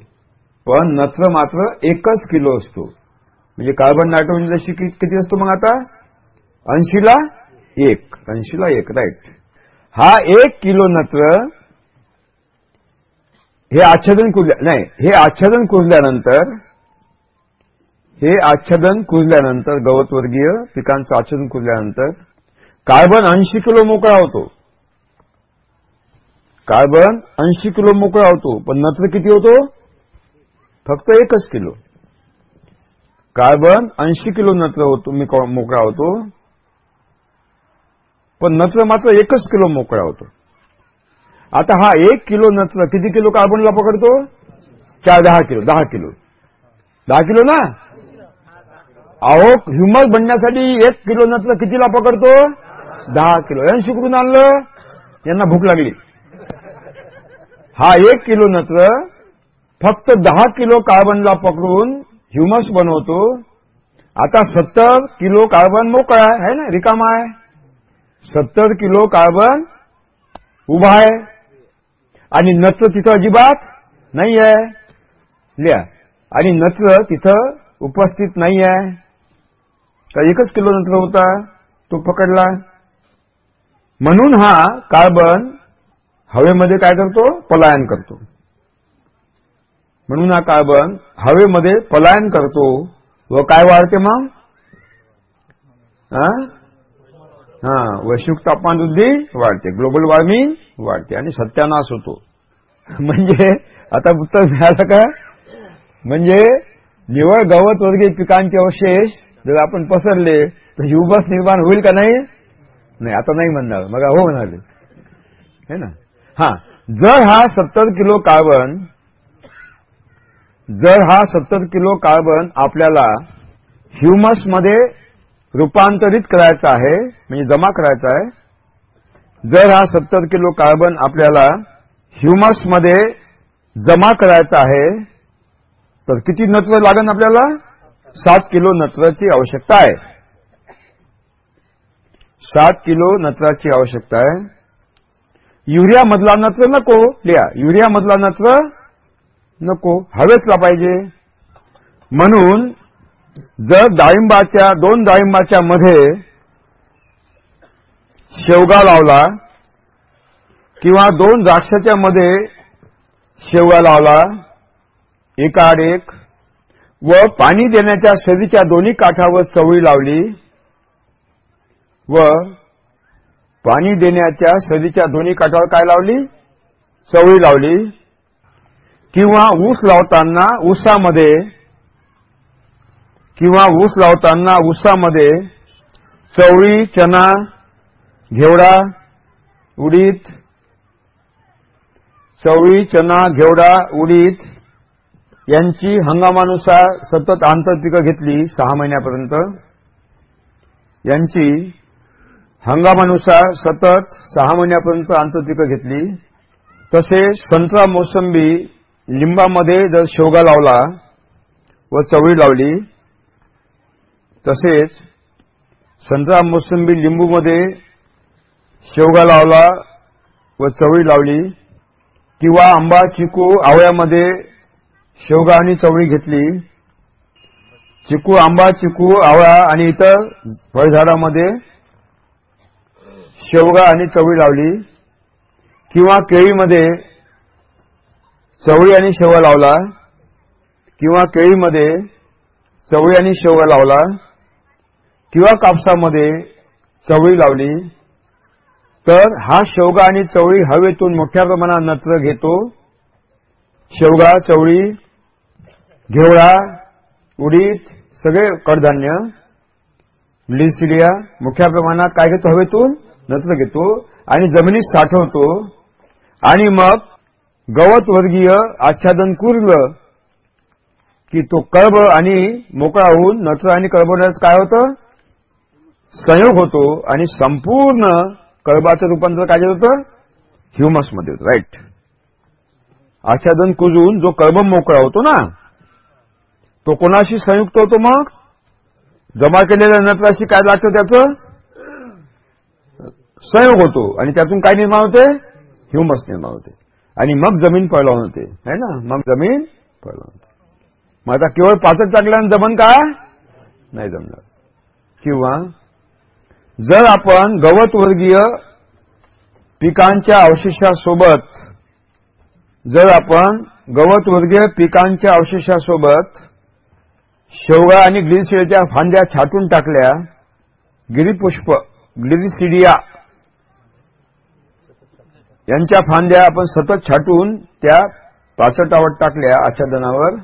पण नत्र मात्र एकच किलो असतो. म्हणजे कार्बन नायट्रोजन जशी किती असतो मग आता? ऐंशीला एक. ऐंशीला एक राईट हा एक किलो नत्र हे आच्छादन कुरल्या नाही हे आच्छादन कुरल्यानंतर हे आच्छादन कुरल्यानंतर गवतवर्गीय पिकांचं आच्छादन कुरल्यानंतर कार्बन ऐंशी किलो मोकळा होतो. कार्बन ऐंशी किलो मोकळा होतो. पण नत्र किती होतो? फक्त एकच किलो. कार्बन ऐंशी किलो नत्र होतो मी मोकळा होतो. पण नत्र मात्र एकच किलो मोकळा होतो. आता हा एक किलो नत्र किती किलो कार्बनला पकडतो? चार दहा किलो दहा किलो. दहा किलो ना? अहो ह्युमर बनण्यासाठी एक किलो नत्र कितीला पकडतो? दहा किलो. ऐंशी कुठून आणलं? यांना भूक लागली. हा एक किलो नत्र फक्त दहा किलो कार्बनला पकडून ह्युमस बनवतो. आता सत्तर किलो कार्बन मोकळा आहे ना? रिकामा आहे. सत्तर किलो कार्बन उभा आहे. आणि नत्र तिथं अजिबात नाही आहे लिहा. आणि नत्र तिथं उपस्थित नाही आहे तर एकच किलो नत्र होता तो पकडला. म्हणून हा कार्बन हवेमध्ये काय करतो? पलायन करतो. म्हणून हा कार्बन हवेमध्ये पलायन करतो. व काय वाढते मग? हा? वैश्विक तापमान वृद्धी वाढते. ग्लोबल वॉर्मिंग वाढते आणि सत्यानाश होतो. म्हणजे आता उत्तर मिळालं का? म्हणजे निवळ गवत वर्गीय पिकांचे अवशेष जर आपण पसरले तर युबस निर्माण होईल का नाही? नाही आता नाही म्हणणार. मग हो म्हणाले. है ना? हा जर हा सत्तर किलो कार्बन जर हा सत्तर किलो कार्बन आपल्याला ह्युमसमध्ये रूपांतरित करायचा आहे म्हणजे जमा करायचा आहे जर हा सत्तर किलो कार्बन आपल्याला ह्युमसमध्ये जमा करायचा आहे तर किती नत्र लागेल आपल्याला? सात किलो नत्राची आवश्यकता आहे. सात किलो नत्राची आवश्यकता आहे. युरिया मधला नत्र नको लिहा. युरिया मधला नत्र नको हवेतला पाहिजे. म्हणून जर डाळिंबाच्या दोन डाळिंबाच्या मध्ये शेवगा लावला किंवा दोन द्राक्षाच्या मध्ये शेवगा लावला एकाड एक व पाणी देण्याच्या सदीच्या दोन्ही काठावर चवळी लावली व पाणी देण्याच्या सदीच्या दोन्ही काठावर काय लावली? चवळी लावली. किंवा ऊस लावताना ऊसामध्ये किंवा ऊस लावताना ऊसामध्ये चवळी चना घेवडा उडीद चवळी चना घेवडा उडीद यांची हंगामानुसार सतत आंतरपिकं घेतली सहा महिन्यापर्यंत. यांची हंगामानुसार सतत सहा महिन्यापर्यंत आंतरपिकं घेतली. तसेच संत्रा मोसंबी लिंबामध्ये जर शेवगा लावला व चवळी लावली तसेच संत्रा मोसंबी लिंबूमध्ये शेवगा लावला व चवळी लावली किंवा आंबा चिकू आवळ्यामध्ये शेवगा आणि चवळी घेतली चिकू आंबा चिकू आवळा आणि इतर फळझाडामध्ये शेवगा आणि चवळी लावली किंवा केळीमध्ये चवळी आणि शेवळ लावला किंवा केळीमध्ये चवळी आणि शेवगा लावला किंवा कापसामध्ये चवळी लावली तर हा शेवगा आणि चवळी हवेतून मोठ्या प्रमाणात नत्र घेतो. शेवगा चवळी घेवळा उडीद सगळे कडधान्य लिसिडिया मोठ्या प्रमाणात काय घेतो? हवेतून नत्र घेतो आणि जमिनीत साठवतो. आणि मग गवत वर्गीय आच्छादन कुरलं की तो कळब आणि मोकळा होऊन नत्र आणि कळबवण्याचं काय होतं? संयोग होतो आणि संपूर्ण कळबाचं रूपांतर काय होतं? ह्युमसमध्ये होतं राईट आच्छादन कुजून जो कळब मोकळा होतो ना तो कोणाशी संयुक्त होतो मग? जमा केलेल्या नत्राशी काय लागतं त्याचं? संयोग होतो आणि त्यातून काय निर्माण होते? ह्युमस निर्माण होते. आणि मग जमीन पळवून होते. है ना? मग जमीन पळवून होते. मग आता केवळ पाचच टाकल्यानं जमन का? नाही जमणार. किंवा जर आपण गवत वर्गीय पिकांच्या अवशेषासोबत जर आपण गवत वर्गीय पिकांच्या अवशेषासोबत शेवगा आणि ग्लिसिडियाच्या फांद्या छाटून टाकल्या गिरीपुष्प ग्लिसिडिया यांच्या फांद्या आपण सतत छाटून त्या पाचटावर टाकल्या आच्छादनावर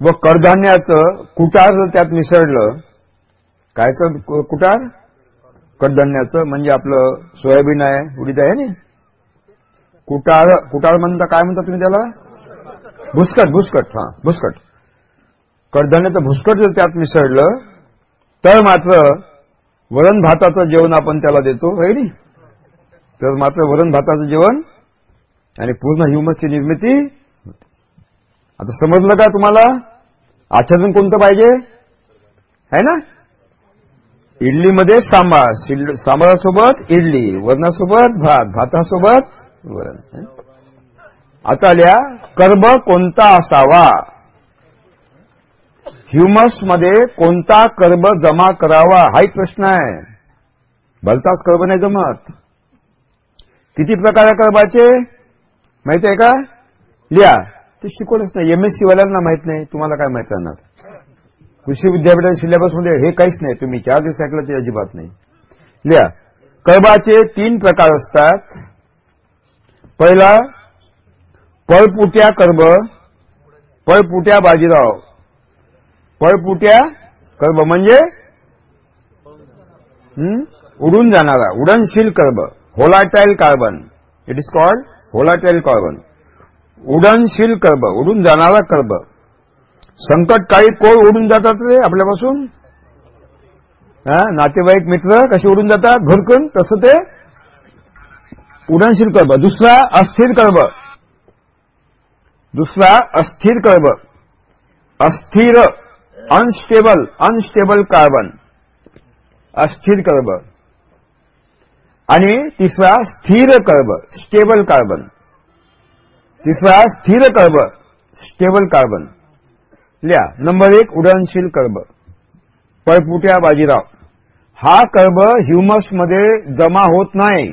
व कडधान्याचं कुटार जर त्यात मिसळलं कायचं कुटार? कडधान्याचं म्हणजे आपलं सोयाबीन आहे उडीद आहे ना? कुटार कुटार म्हणता काय म्हणता तुम्ही त्याला? भुसकट भुसकट हा भुसकट. कडधान्याचं भुसकट जर त्यात मिसळलं तर मात्र वरण भाताचं जेवण आपण त्याला देतो है नी? तर मात्र वरण भाताचं जेवण आणि पूर्ण ह्युमसची निर्मिती आता समजलं का तुम्हाला? आच्छादन कोणतं पाहिजे? है ना? इडलीमध्ये सांबार सांबारासोबत इडली वरणासोबत भात भातासोबत वरण आता आल्या कर्ब कोणता असावा? ह्युमसमध्ये कोणता कर्ब जमा करावा? हाही प्रश्न आहे. भलताच कर्ब नाही जमत. किती प्रकार आहे कर्बाचे माहिती आहे का? लिहा. ते शिकवलंच नाही. एमएससी वाल्यांना माहीत नाही. तुम्हाला काय माहीत राहणार? कृषी विद्यापीठाच्या सिलेबसमध्ये हे काहीच नाही. तुम्ही चार दिवस ऐकलं ते अजिबात नाही. लिहा. कर्बाचे तीन प्रकार असतात. पहिला पळपुट्या कर्ब पळपुट्या बाजीराव. पळपुट्या कर्ब म्हणजे? उडून जाणारा उडनशील कर्ब. Volatile carbon it is called volatile carbon उडनशील कर्ब उडून जाणारा कर्ब. संकट काळी कोण उडून जातात रे आपल्यापासून? नातेवाईक मित्र कसे उडून जातात? भरकून तसं ते उडनशील कर्ब. दुसरा अस्थिर कर्ब. दुसरा अस्थिर कर्ब. अस्थिर अनस्टेबल अनस्टेबल कार्बन अस्थिर कर्ब. आणि तिसरा स्थिर कर्ब स्टेबल कार्बन तिसरा स्थिर कर्ब स्टेबल कार्बन लिहा नंबर एक उडनशील कर्ब पळपुट्या बाजीराव. हा कर्ब ह्युमसमध्ये जमा होत नाही.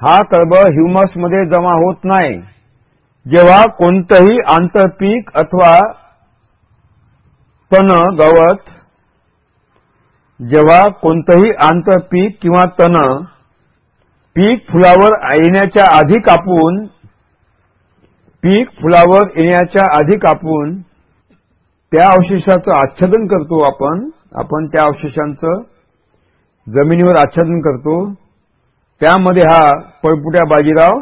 हा कर्ब ह्युमसमध्ये जमा होत नाही. जेव्हा कोणतंही आंतरपीक अथवा तण गवत जेव्हा कोणतंही आंतरपीक किंवा तण पीक फुलावर येण्याच्या आधी कापून पीक फुलावर येण्याच्या आधी कापून त्या अवशेषाचं आच्छादन करतो आपण आपण त्या अवशेषांचं जमिनीवर आच्छादन करतो. त्यामध्ये हा पळपुट्या बाजीराव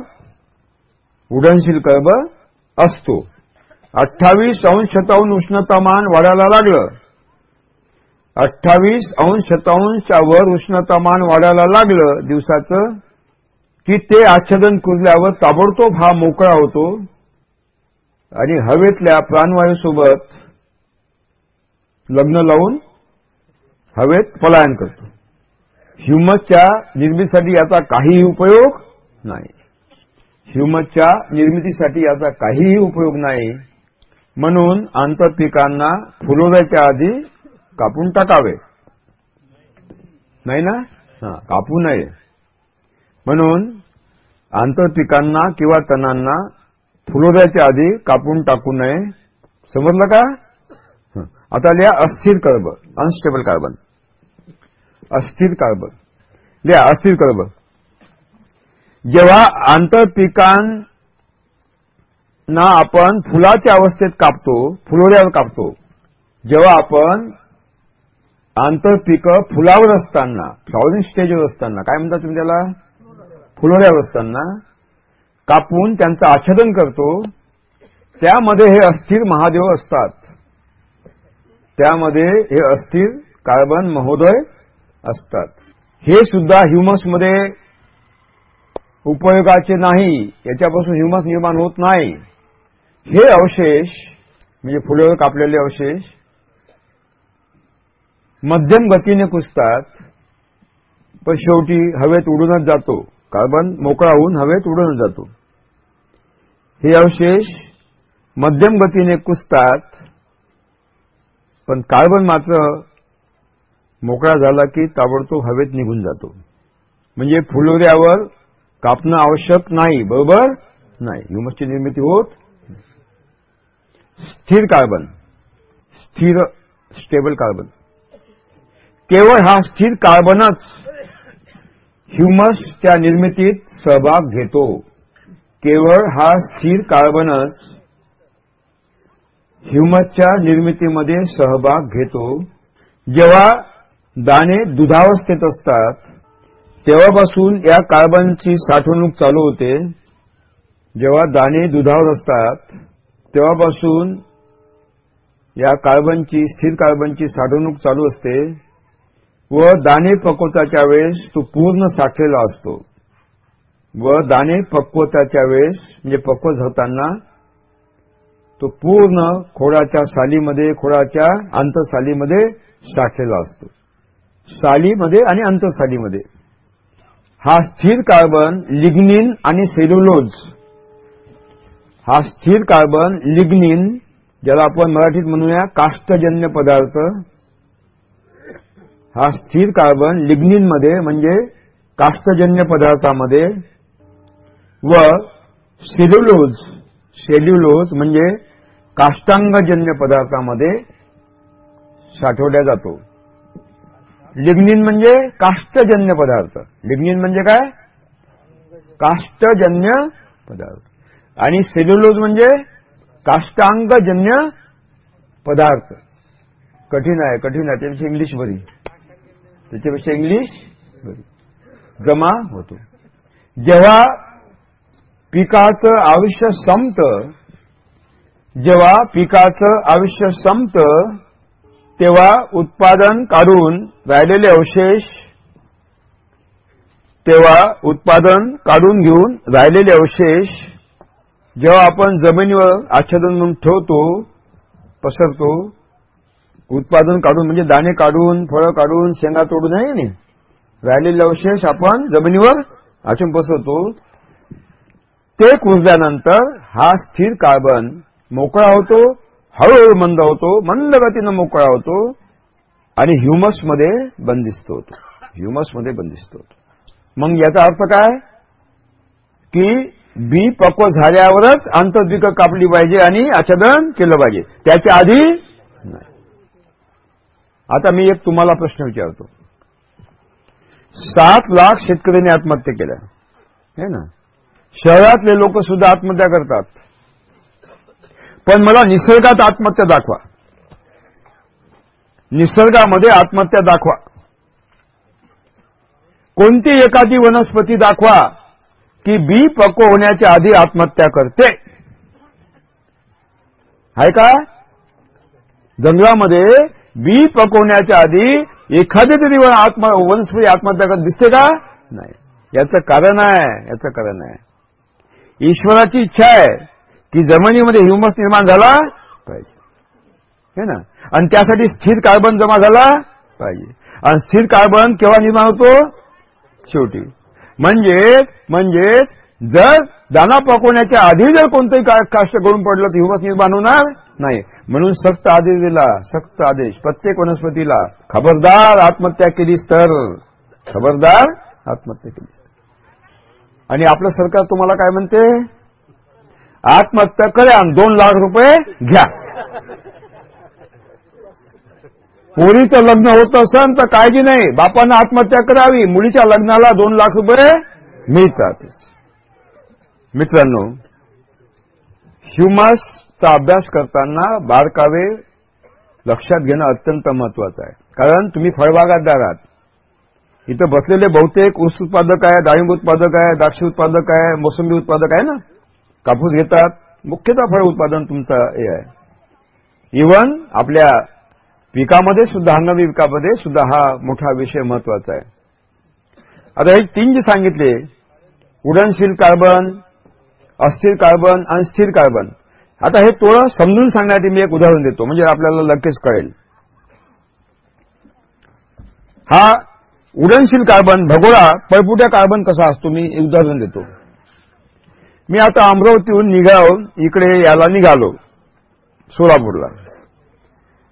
उडनशील कर्ब असतो. अठ्ठावीस अंश शतांश उष्णतामान वाढायला लागलं. अठ्ठावीस अंश शतांशच्या वर उष्णतामान वाढायला लागलं दिवसाचं की ते आच्छादन कुजल्यावर ताबडतोब हा मोकळा होतो. आणि हवेतल्या प्राणवायूसोबत लग्न लावून हवेत पलायन करतो. ह्युमसच्या निर्मितीसाठी याचा काहीही उपयोग नाही. ह्युमसच्या निर्मितीसाठी याचा काहीही उपयोग नाही. म्हणून आंतरपिकांना फुलवण्याच्या आधी कापून टाकावे. नाही ना? हा कापू नये. म्हणून आंतरपिकांना किंवा तणांना फुलोऱ्याच्या आधी कापून टाकू नये. समजलं का? आता लिहा अस्थिर कार्बन अनस्टेबल कार्बन अस्थिर कार्बन लिहा अस्थिर कार्बन. जेव्हा आंतरपिकांना आपण फुलाच्या अवस्थेत कापतो फुलोऱ्यावर कापतो जेव्हा आपण आंतरपिकं फुलावर असताना फ्लॉवरिंग स्टेजवर असताना काय म्हणतात तुम्ही त्याला? फुलोऱ्यावर असताना कापून त्यांचं आच्छादन करतो. त्यामध्ये हे अस्थिर महादेव असतात. त्यामध्ये हे अस्थिर कार्बन महोदय असतात. हे सुद्धा ह्युमसमध्ये उपयोगाचे नाही. याच्यापासून ह्युमस निर्माण होत नाही. हे अवशेष म्हणजे फुलेवर कापलेले अवशेष मध्यम गतीने कुसतात पण शेवटी हवेत उडूनच जातो. कार्बन मोकळा होऊन हवेत उडूनच जातो. हे अवशेष मध्यम गतीने कुसतात पण कार्बन मात्र मोकळा झाला की ताबडतोब हवेत निघून जातो. म्हणजे फुलोऱ्यावर कापणं आवश्यक नाही बरोबर? नाही. ह्युमसची निर्मिती होत स्थिर कार्बन स्थिर स्टेबल कार्बन केवळ हा स्थिर कार्बनच ह्युमसच्या निर्मितीत सहभाग घेतो. केवळ हा स्थिर कार्बनच ह्युमसच्या निर्मितीमध्ये सहभाग घेतो. जेव्हा दाणे दुधावस्थेत असतात तेव्हापासून या कार्बनची साठवणूक चालू होते. जेव्हा दाणे दुधावर असतात तेव्हापासून या कार्बनची स्थिर कार्बनची साठवणूक चालू असते. व दाणे पक्वताच्या वेळेस तो पूर्ण साठलेला असतो. व दाणे पक्वताच्या वेळेस म्हणजे पक्व होताना तो पूर्ण खोडाच्या सालीमध्ये खोडाच्या आंतरसालीमध्ये साठलेला असतो. सालीमध्ये आणि आंतरसालीमध्ये हा स्थिर कार्बन लिग्निन आणि सेल्युलोज. हा स्थिर कार्बन लिग्निन ज्याला आपण मराठीत म्हणूया काष्टजन्य पदार्थ हा स्थिर कार्बन लिग्निनमध्ये म्हणजे काष्टजन्य पदार्थामध्ये व सेल्युलोज सेल्युलोज म्हणजे काष्टांगजन्य पदार्थामध्ये साठवल्या जातो. लिग्निन म्हणजे काष्टजन्य पदार्थ. लिग्निन म्हणजे काय? काष्टजन्य पदार्थ. आणि सेल्युलोज म्हणजे काष्टांगजन्य पदार्थ. कठीण आहे कठीण आहे. त्यापेक्षा इंग्लिश भरी त्याच्यापेक्षा इंग्लिश जमा होतो. जेव्हा पिकाचं आयुष्य संपतं जेव्हा पिकाचं आयुष्य संपतं तेव्हा उत्पादन काढून राहिलेले अवशेष तेव्हा उत्पादन काढून घेऊन राहिलेले अवशेष जेव्हा आपण जमिनीवर आच्छादन म्हणून ठेवतो पसरतो उत्पादन काढून म्हणजे दाणे काढून फळं काढून शेंगा तोडून आहे नाही? राहिलेले अवशेष आपण जमिनीवर आचून बसवतो. ते कुजल्यानंतर हा स्थिर कार्बन मोकळा होतो हळूहळू मंद होतो मंद गतीनं मोकळा होतो आणि ह्युमसमध्ये बंदिस्त होतो. ह्युमसमध्ये बंदिस्त होतो. मग याचा अर्थ काय? की बी पक्व झाल्यावरच आंतरद्विक कापली पाहिजे आणि आच्छादन केलं पाहिजे. त्याच्या आधी आता मी एक तुम्हाला प्रश्न विचारतो. सात लाख शेतकऱ्यांनी आत्महत्या केल्या. है ना? शहरातले लोक सुद्धा आत्महत्या करतात. पण मला निसर्गात आत्महत्या दाखवा. निसर्गामध्ये आत्महत्या दाखवा. कोणती एखादी वनस्पती दाखवा की बी पक्व होण्याच्या आधी आत्महत्या करते. आहे का? जंगलामध्ये बी पकवण्याच्या आधी एखादी तरी आत्म वनस्पती आत्महत्या करत दिसते का? नाही. याचं कारण आहे याचं कारण आहे. ईश्वराची इच्छा आहे की जमिनीमध्ये ह्युमस निर्माण झाला पाहिजे. है ना? आणि त्यासाठी स्थिर कार्बन जमा झाला पाहिजे. आणि स्थिर कार्बन केव्हा निर्माण होतो? शेवटी. म्हणजेच म्हणजेच जर दाना पकवण्याच्या आधी जर कोणतंही का- काष्ट करून पडलं तर ह्युमस निर्माण होणार नाही. म्हणून सक्त आदेश दिला सक्त आदेश प्रत्येक वनस्पतीला खबरदार आत्महत्या केलीस तर खबरदार आत्महत्या केलीस आणि आपलं सरकार तुम्हाला काय म्हणते? आत्महत्या करा आणि दोन लाख रुपये घ्या. पोरीचं लग्न होत असेल तर काळजी नाही. बापानं आत्महत्या करावी. मुलीच्या लग्नाला दोन लाख रुपये मिळतात. मित्रांनो चा अभ्यास करताना बारकावे लक्षात घेणं अत्यंत महत्वाचं आहे. कारण तुम्ही फळबागातदार आहात. इथं बसलेले बहुतेक ऊस उत्पादक आहे डाळिंब उत्पादक आहे द्राक्ष उत्पादक आहे मोसंबी उत्पादक आहे ना? कापूस घेतात. मुख्यतः फळ उत्पादन तुमचं हे आहे. इवन आपल्या पिकामध्ये सुद्धा हंगामी पिकामध्ये सुद्धा हा मोठा विषय महत्त्वाचा आहे. आता हे तीन जे सांगितले उडनशील कार्बन अस्थिर कार्बन आणि स्थिर कार्बन आता हे थोडं समजून सांगण्यासाठी मी एक उदाहरण देतो म्हणजे आपल्याला लगेच कळेल. हा उडनशील कार्बन भगोळा पळपुट्या कार्बन कसा असतो मी एक उदाहरण देतो. मी आता अमरावतीहून निघावून इकडे याला निघालो सोलापूरला.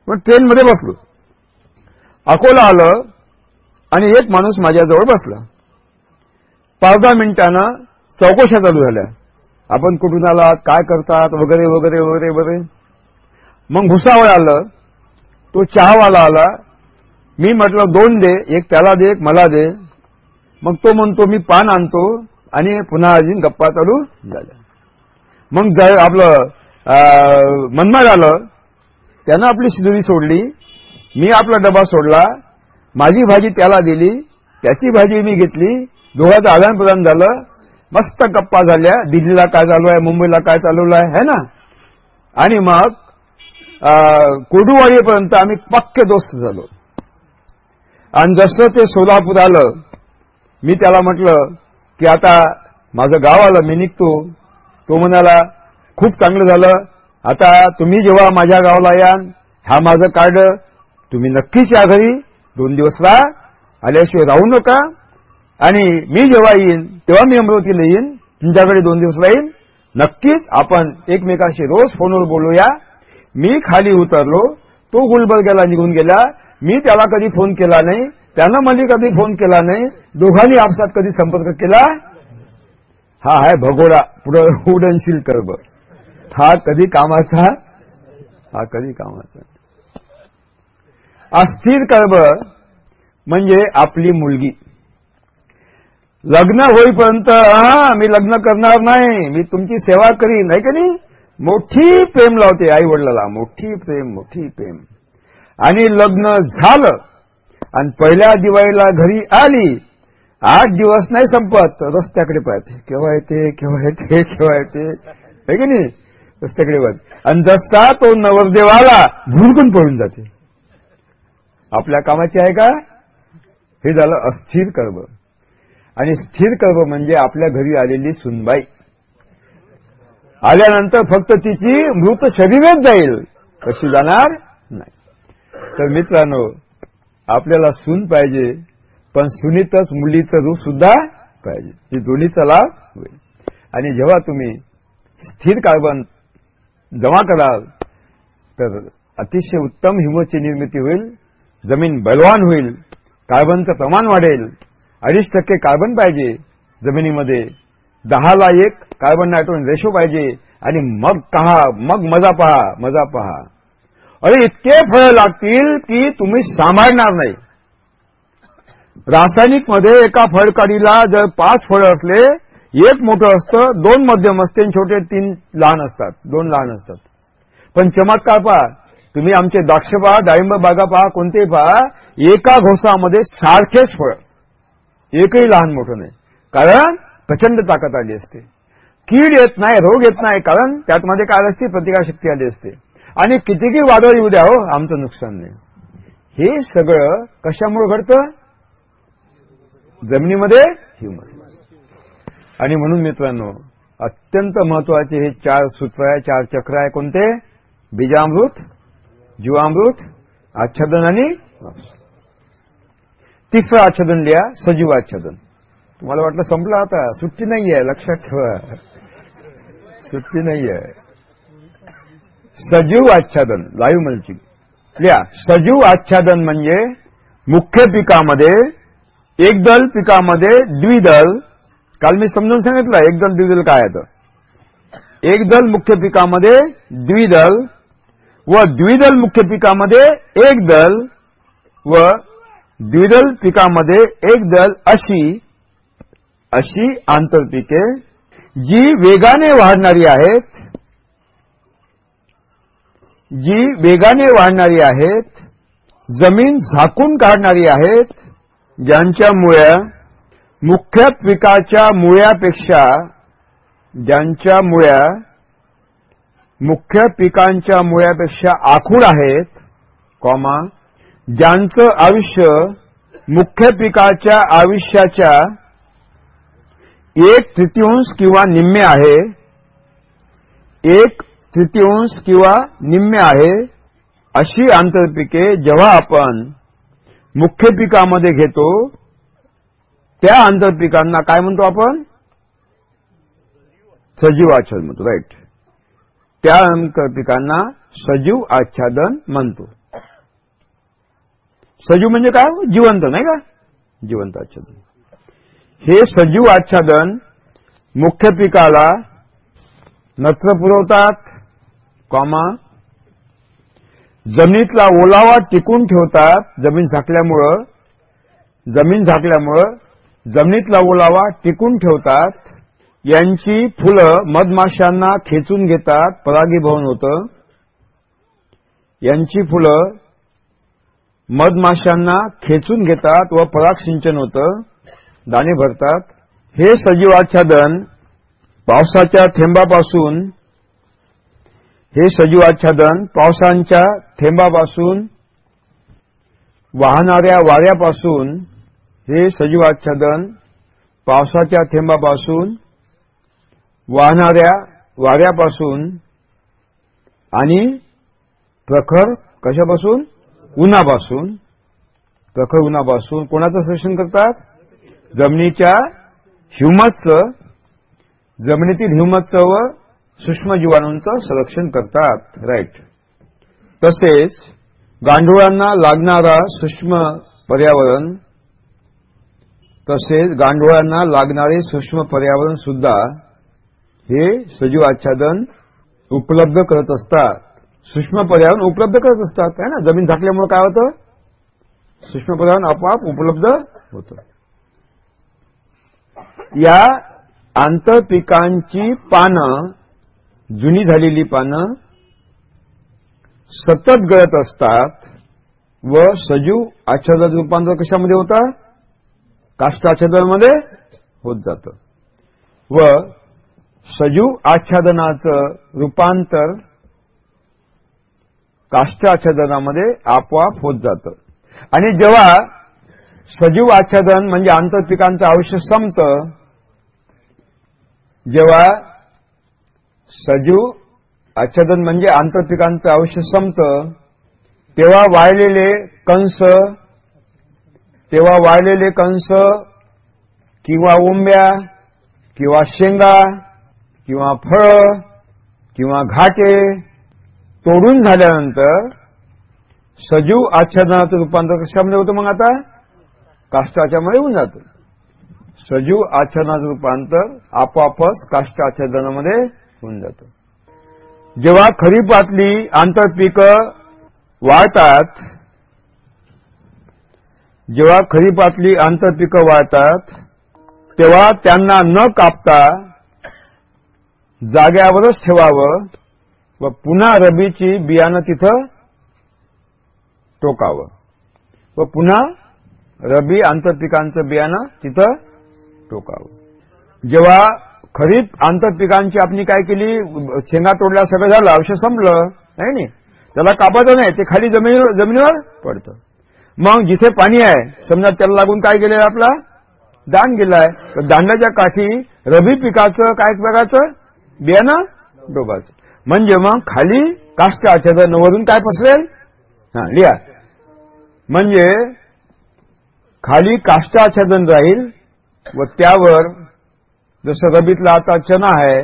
मग ट्रेनमध्ये बसलो. अकोला आलं आणि एक माणूस माझ्याजवळ बसला. पाच दहा मिनिटानं चौकशा चालू झाल्या. आपण कुठून आलात? काय करतात? वगैरे वगैरे वगैरे वगैरे. मग भुसावळ आलं. तो चहावाला आला. मी म्हटलं दोन दे. एक त्याला दे एक मला दे. मग तो म्हणतो मी पान आणतो. आणि पुन्हा अजून गप्पा चालू झाल्या. मग आपलं मनमाड आलं. त्यानं आपली शिदुरी सोडली. मी आपला डबा सोडला. माझी भाजी त्याला दिली. त्याची भाजी मी घेतली. दोघांचं आदान प्रदान झालं. मस्त गप्पा झाल्या. दिल्लीला काय चालू आहे? मुंबईला काय चालू आहे? है ना? आणि मग अं, आम्ही पक्के दोस्त झालो. आणि जसं ते सोलापूर आलं मी त्याला म्हटलं की आता माझं गाव आलं मी निघतो. तो म्हणाला खूप चांगलं झालं. आता तुम्ही जेव्हा माझ्या गावाला याल हा माझं कार्ड तुम्ही नक्कीच या घरी. दोन दिवस राहा. आल्याशिवाय राहू नका. आणि मी जेव्हा येईन तेव्हा मी अमरावतीला येईन तुमच्याकडे दोन दिवस राहीन नक्कीच आपण एकमेकाशी रोज फोनवर बोलूया. मी खाली उतरलो तो गुलबर्ग्याला निघून गेला. मी त्याला कधी फोन केला नाही त्यानं मला कधी फोन केला नाही दोघांनी आपसात कधी संपर्क केला? हा आहे भगोडा पुढं उडनशील कर्ब. हा कधी कामाचा? हा कधी कामाचा? अस्थिर कर्ब म्हणजे आपली मुलगी. लग्न होईपर्यंत हा मी लग्न करणार नाही मी तुमची सेवा करीन. नाही का नाही? मोठी प्रेम लावते आई वडिलाला मोठी प्रेम मोठी प्रेम. आणि लग्न झालं आणि पहिल्या दिवाळीला घरी आली आठ दिवस नाही संपत रस्त्याकडे पाहते केव्हा येते केव्हा येते केव्हा येते. आहे की नाही? रस्त्याकडे पाहते आणि जसा तो नवरदेव आला भुरकून पळून जाते. आपल्या कामाची आहे का? हे झालं अस्थिर कर्म. आणि स्थिर कल्प म्हणजे आपल्या घरी आलेली सुनबाई. आल्यानंतर फक्त तिची मृत शरीरच जाईल. कशी जाणार? नाही. तर मित्रांनो आपल्याला सून पाहिजे पण सुनीतच मुलीचं रूप सुद्धा पाहिजे. ही दोन्हीचा लाभ होईल. आणि जेव्हा तुम्ही स्थिर कार्बन जमा कराल तर अतिशय उत्तम हिमोची निर्मिती होईल जमीन बलवान होईल कार्बनचं प्रमाण वाढेल. अडीच टक्के कार्बन पाहिजे. जमिनीमध्ये दहाला एक कार्बन नायट्रोजन रेशो पाहिजे. आणि मग कहा? मग मजा पहा मजा पहा. अरे इतके फळं लागतील की तुम्ही सांभाळणार नाही. रासायनिकमध्ये एका फळकाडीला जर पाच फळं असले एक मोठं असतं दोन मध्यम असते आणि छोटे तीन लहान असतात. दोन लहान असतात. पण चमत्कार पहा तुम्ही आमचे द्राक्ष पहा डाळिंब बागा पहा कोणतेही पहा एका घोसामध्ये सारखेच फळ. एकही लहान मोठं नाही. कारण प्रचंड ताकद आली असते. कीड येत नाही रोग येत नाही कारण त्यातमध्ये काय असते? प्रतिकारशक्ती आली असते. आणि कितीही वादळ येऊ द्या हो आमचं नुकसान नाही. हे सगळं कशामुळे घडतं? जमिनीमध्ये ह्युमस आणि म्हणून मित्रांनो अत्यंत महत्त्वाचे हे चार सूत्र आहे चार चक्र आहे कोणते? बीजामृत जीवामृत आच्छादन आणि वापस. तिसरं आच्छादन लिहा सजीव आच्छादन। तुम्हाला वाटलं संपलं आता? सुट्टी नाहीये, लक्षात ठेवा. सुट्टी नाहीये. सजीव आच्छादन लाईव्ह मल्चिंग लिहा, सजीव आच्छादन म्हणजे मुख्य पिकामध्ये एकदल पिकामध्ये द्विदल, काल मी समजून सांगितलं एकदल द्विदल काय आहे तर? एकदल मुख्य पिकामध्ये द्विदल व द्विदल मुख्य पिकामध्ये एक दल व द्विदल पिकामध्ये एक दल अशी अशी आंतरपिके जी वेगाने वाढणारी आहेत जी वेगाने वाढणारी आहेत जमीन झाकून काढणारी आहेत ज्यांच्या मुळ्या मुख्य पिकाच्या मुळ्यापेक्षा ज्यांच्या मुळ्या मुख्य पिकांच्या मुळ्यापेक्षा आखूड आहेत कॉमा ज्यांचं आयुष्य मुख्य पिकाच्या आयुष्याच्या एक तृतीयांश किंवा निम्मे आहे एक तृतीयांश किंवा निम्मे आहे अशी आंतरपिके जेव्हा आपण मुख्य पिकामध्ये घेतो त्या आंतरपिकांना काय म्हणतो आपण? सजीव आच्छादन म्हणतो राईट त्या आंतरपिकांना सजीव आच्छादन म्हणतो. सजीव म्हणजे काय? जिवंत नाही का? जिवंत आच्छादन. हे सजीव आच्छादन मुख्य पिकाला नत्र पुरवतात कॉमा जमिनीतला ओलावा टिकून ठेवतात जमीन झाकल्यामुळं जमीन झाकल्यामुळं जमिनीतला ओलावा टिकून ठेवतात यांची फुलं मधमाशांना खेचून घेतात परागीभवन होतं यांची फुलं मधमाशांना खेचून घेतात व पराग सिंचन होतं दाणे भरतात. हे सजीवाच्छादन पावसाच्या थेंबापासून हे सजीवाच्छादन पावसांच्या थेंबापासून वाहणाऱ्या वाऱ्यापासून हे सजीवाच्छादन पावसाच्या थेंबापासून वाहणाऱ्या वाऱ्यापासून आणि प्रखर कशापासून? उन्हापासून प्रखर उन्हापासून कोणाचं संरक्षण करतात? जमिनीच्या ह्युमसचं जमिनीतील ह्युमसचं व सूक्ष्म जीवाणूंचं संरक्षण करतात. राईट तसेच गांडुळांना लागणारा सूक्ष्म पर्यावरण तसेच गांडुळांना लागणारे सूक्ष्म पर्यावरण सुद्धा हे सजीव आच्छादन उपलब्ध करत असतात. सूक्ष्म पर्यावरण उपलब्ध करत असतात है ना? जमीन झाकल्यामुळे काय होतं? सूक्ष्म पर्यावरण आपोआप उपलब्ध होतं. या आंतरपिकांची पानं जुनी झालेली पानं सतत गळत असतात व सजीव आच्छादाचं रूपांतर कशामध्ये होता काष्ट आच्छादनामध्ये होत जातं. व सजीव आच्छादनाचं रूपांतर काष्ट आच्छादनामध्ये आपोआप होत जातं. आणि जेव्हा सजीव आच्छादन म्हणजे आंतरपिकांचं आयुष्य संपतं जेव्हा सजीव आच्छादन म्हणजे आंतरपिकांचं आयुष्य संपतं तेव्हा वाळलेले कंस तेव्हा वाळलेले कंस किंवा उंब्या किंवा शेंगा किंवा फळं किंवा घाटे तोडून झाल्यानंतर सजीव आच्छादनाचं रूपांतर कशामध्ये होतं मग आता? काष्टाच्यामध्ये होऊन जातं. सजीव आच्छादनाचं रूपांतर आपोआपच काष्ट आच्छादनामध्ये होऊन जातं. जेव्हा खरीपातली आंतरपिकं वाढतात जेव्हा खरीपातली आंतरपिकं वाढतात तेव्हा त्यांना न कापता जाग्यावरच ठेवावं व पुन्हा रबीची बियाणं तिथं टोकावं. व पुन्हा रबी आंतरपिकांचं बियाणं तिथं टोकावं. जेव्हा खरीप आंतरपिकांची आपण काय केली शेंगा तोडल्या सगळं झालं औषध संपलं नाही नाही. त्याला कापायचं नाही ते खाली जमिनीवर जमिनीवर पडतं. मग जिथे पाणी आहे समजा त्याला लागून काय गेलेलं आपला? दांड गेलाय. तर दांडाच्या काठी रबी पिकाचं काय प्रकारचं? बियाणं डोबाचं म्हणजे मग खाली काष्ट आच्छादन वरून काय पसरेल? हा लिहा. म्हणजे खाली काष्टाच्छादन राहील व त्यावर जसं रबीतला आता चना आहे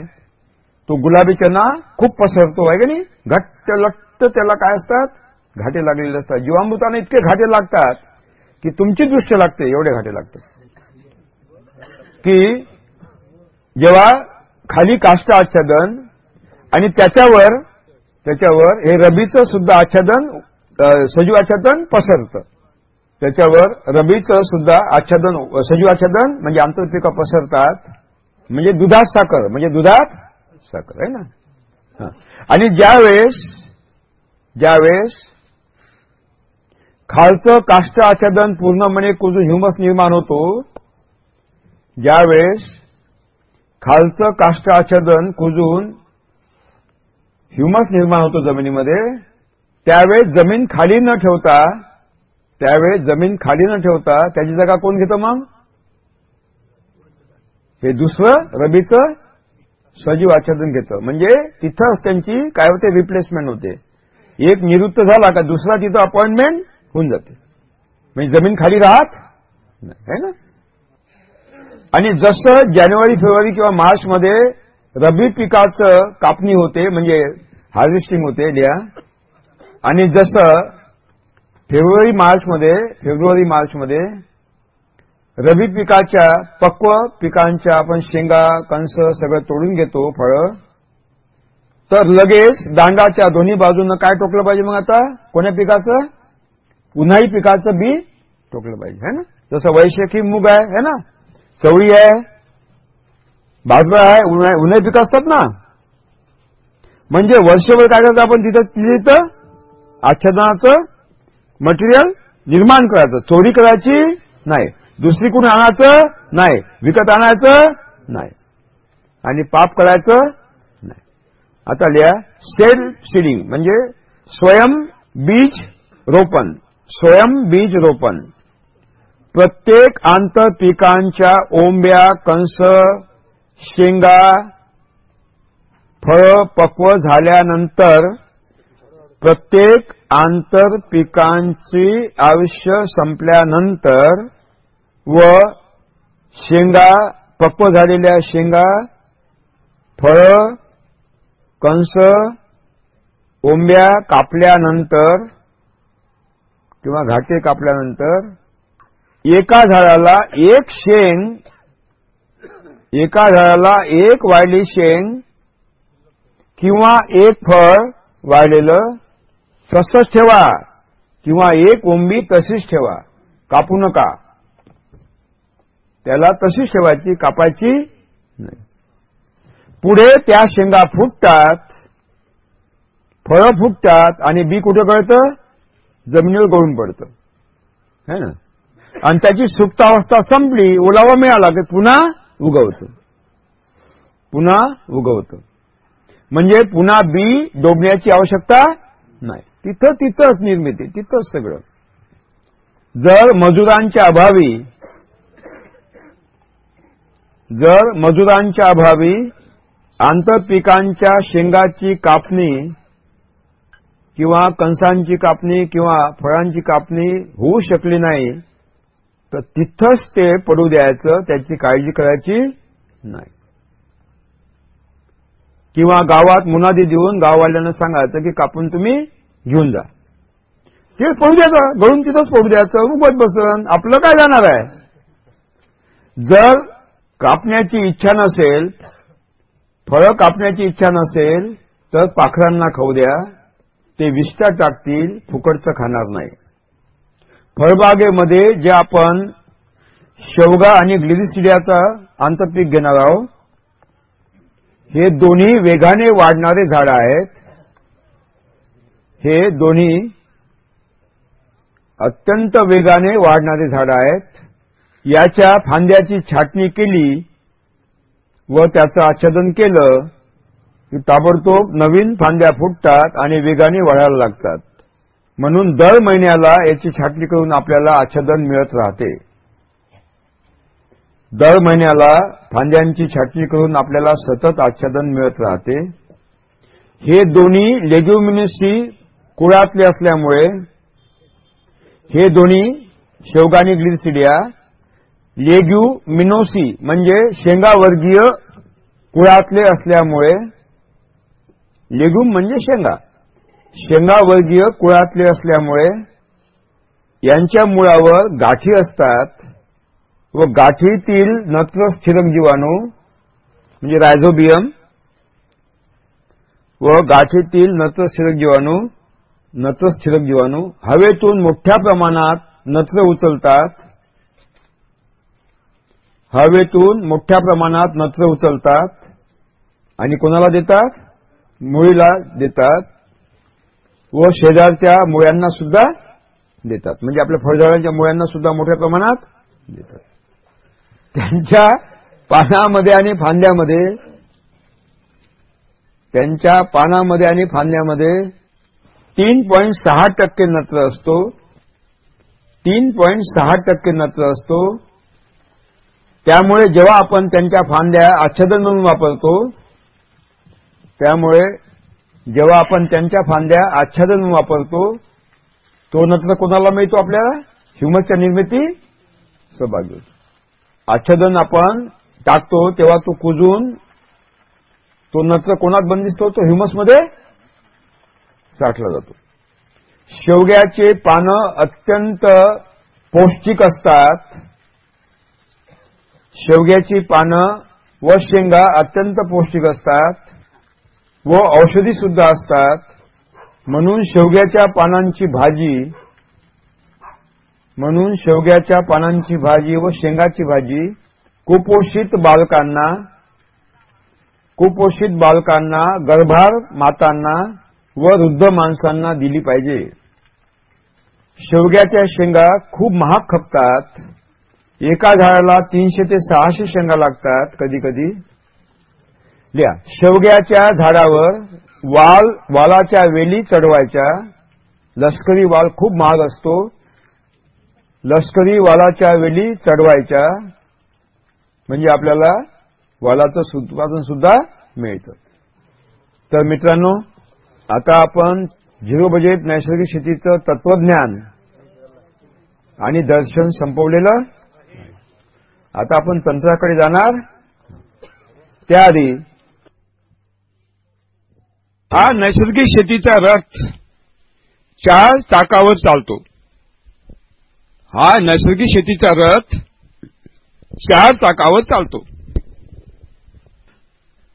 तो गुलाबी चना खूप पसरतो आहे का नाही? घट्ट लट्ट त्याला काय असतात? घाटे लागलेले असतात. जीवामृताने इतके घाटे लागतात की तुमची दृष्ट लागते एवढे घाटे लागते की जेव्हा खाली काष्ट आच्छादन आणि त्याच्यावर त्याच्यावर हे रबीचं सुद्धा आच्छादन सजीव आच्छादन पसरतं. त्याच्यावर रबीचं सुद्धा आच्छादन सजीव आच्छादन म्हणजे आंतरपिका पसरतात. म्हणजे दुधात साखर म्हणजे दुधात साखर आहे ना? आणि ज्यावेळेस ज्यावेळेस खालचं काष्ट आच्छादन पूर्णपणे कुजून ह्युमस निर्माण होतो ज्यावेळेस खालचं काष्ट आच्छादन कुजून ह्युमस निर्माण होतो जमिनीमध्ये त्यावेळेस जमीन खाली न ठेवता त्यावेळेस जमीन खाली न ठेवता त्याची जागा कोण घेतं मग? हे दुसरं रबीचं सजीव आच्छादन घेतं. म्हणजे तिथंच त्यांची काय होते? रिप्लेसमेंट होते. एक निवृत्त झाला का दुसरा तिथं अपॉइंटमेंट होऊन जाते. म्हणजे जमीन खाली राहत है ना? आणि जसं जानेवारी फेब्रुवारी किंवा मार्चमध्ये रबी पिकाचं कापणी होते म्हणजे हार्वेस्टिंग होते द्या आणि जसं फेब्रुवारी मार्चमध्ये फेब्रुवारी मार्चमध्ये रबी पिकाच्या पक्व पिकांच्या आपण शेंगा कंस सगळं तोडून घेतो फळं. तर लगेच दांडाच्या दोन्ही बाजूनं काय टोकलं पाहिजे मग आता? कोण्या पिकाचं? उन्हाळी पिकाचं बी टोकलं पाहिजे है ना? जसं वैशाखी मूग आहे है ना? चवळी आहे बाजूला आहे उन्हाळी पिकं असतात ना. म्हणजे वर्षभर काय करतो आपण तिथं तिथं आच्छादनाचं मटेरियल निर्माण करायचं. चोरी करायची नाही. दुसरी कुणी आणायचं नाही. विकत आणायचं नाही. आणि पाप करायचं नाही. आता लिहा सेल्फ सीडिंग म्हणजे स्वयं बीज रोपण. स्वयं बीज रोपण. प्रत्येक आंतरपिकांच्या ओंब्या कंस शेंगा फळ पक्व झाल्यानंतर प्रत्येक आंतर पिकांची आयुष्य संपल्यानंतर व शेंगा पक्व झालेल्या शेंगा फळं कंस ओंब्या कापल्यानंतर किंवा घाटे कापल्यानंतर एका झाडाला एक शेंग एका झाडाला एक वाढली शेंग किंवा एक फळ वाढलेलं तसंच ठेवा किंवा एक ओंबी तशीच ठेवा. कापू नका. त्याला तशीच ठेवायची कापायची नाही. पुढे त्या शेंगा फुटतात फळं फुटतात आणि बी कुठे कळतं? जमिनीवर गळून पडतं. है ना? आणि त्याची सुप्तावस्था संपली ओलावा मिळाला की पुन्हा उगवतं. पुन्हा उगवतं. म्हणजे पुन्हा बी डोबण्याची आवश्यकता नाही. तिथं तिथंच निर्मिती तिथंच सगळं. जर मजुरांच्या अभावी जर मजुरांच्या अभावी आंतरपिकांच्या शेंगाची कापणी किंवा कंसांची कापणी किंवा फळांची कापणी होऊ शकली नाही तर तिथंच ते पडू द्यायचं त्याची काळजी करायची नाही. किंवा गावात मुनादी देऊन गाववाल्यांना सांगायचं की कापून तुम्ही घेऊन जा. ते पडू द्यायचं गळून तिथंच पडू द्यायचं उगत बसन आपलं काय जाणार आहे? जर कापण्याची इच्छा नसेल फळं कापण्याची इच्छा नसेल तर पाखरांना खाऊ द्या. ते विष्टा टाकतील फुकटचं खाणार नाही. फळबागेमध्ये जे आपण शेवगा आणि ग्लिरिसिडियाचा आंतरपीक घेणार आहोत हे दोन्ही वेगाने वाढणारे झाड आहेत. हे दोन्ही अत्यंत वेगाने वाढणारे झाड आहेत. याच्या फांद्याची छाटणी केली व त्याचं आच्छादन केलं की ताबडतोब नवीन फांद्या फुटतात आणि वेगाने वाढायला लागतात. म्हणून दर महिन्याला याची छाटणी करून आपल्याला आच्छादन मिळत राहते. दर महिन्याला फांद्यांची छाटणी करून आपल्याला सतत आच्छादन मिळत राहते. हे दोन्ही लेग्युमिनिसी कुळातले असल्यामुळे हे दोन्ही शेवगानी ग्लिसिडिया लेग्यू मिनोसी म्हणजे शेंगावर्गीय कुळातले असल्यामुळे लेगुम म्हणजे शेंगा. शेंगावर्गीय कुळातले असल्यामुळे यांच्या मुळावर गाठी असतात व गाठीतील नत्र स्थिरक जीवाणू म्हणजे रायझोबियम व गाठीतील नत्र स्थिरक जीवाणू नत्र स्थिरक जीवाणू. हवेतून मोठ्या प्रमाणात नत्र उचलतात. हवेतून मोठ्या प्रमाणात नत्र उचलतात. आणि कोणाला देतात? मुळीला देतात. व शेजारच्या मुळ्यांना सुद्धा देतात. म्हणजे आपल्या फळझाडांच्या मुळ्यांना सुद्धा मोठ्या प्रमाणात देतात. त्यांच्या पानामध्ये आणि फांद्यामध्ये त्यांच्या पानामध्ये आणि फांद्यामध्ये तीन पॉईंट सहा टक्के नत्र असतो. तीन पॉईंट सहा टक्के नत्र असतो. त्यामुळे जेव्हा आपण त्यांच्या फांद्या आच्छादन म्हणून वापरतो त्यामुळे जेव्हा आपण त्यांच्या फांद्या आच्छादन वापरतो तो नत्र कोणाला मिळतो आपल्याला? ह्युमसच्या निर्मिती सहभागी आच्छादन आपण टाकतो तेव्हा तो कुजून तो नत्र कोणात बंदिस्त होतो? ह्युमसमध्ये साठला जातो. शेवग्याचे पानं अत्यंत पौष्टिक असतात. शेवग्याची पानं व शेंगा अत्यंत पौष्टिक असतात. व औषधी सुद्धा असतात. म्हणून शेवग्याच्या पानांची भाजी म्हणून शेवग्याच्या पानांची भाजी व शेंगाची भाजी कुपोषित बालकांना कुपोषित बालकांना गर्भार मातांना व वृद्ध माणसांना दिली पाहिजे. शेवग्याच्या शेंगा खूप महाग खपतात. एका झाडाला तीनशे ते सहाशे शेंगा लागतात कधी कधी लिहा. शेवग्याच्या झाडावर वाल वालाच्या वेली चढवायच्या. लष्करी वाल खूप महाग असतो. लष्करी वालाच्या वेली चढवायच्या. म्हणजे आपल्याला वालाचं उत्पादन सुद्धा मिळतं. तर मित्रांनो आता आपण झिरो बजेट नैसर्गिक शेतीचं तत्वज्ञान आणि दर्शन संपवलेलं आता आपण तंत्राकडे जाणार. त्याआधी हा नैसर्गिक शेतीचा रथ चार चाकावर चालतो. हा नैसर्गिक शेतीचा रथ चार चाकावर चालतो.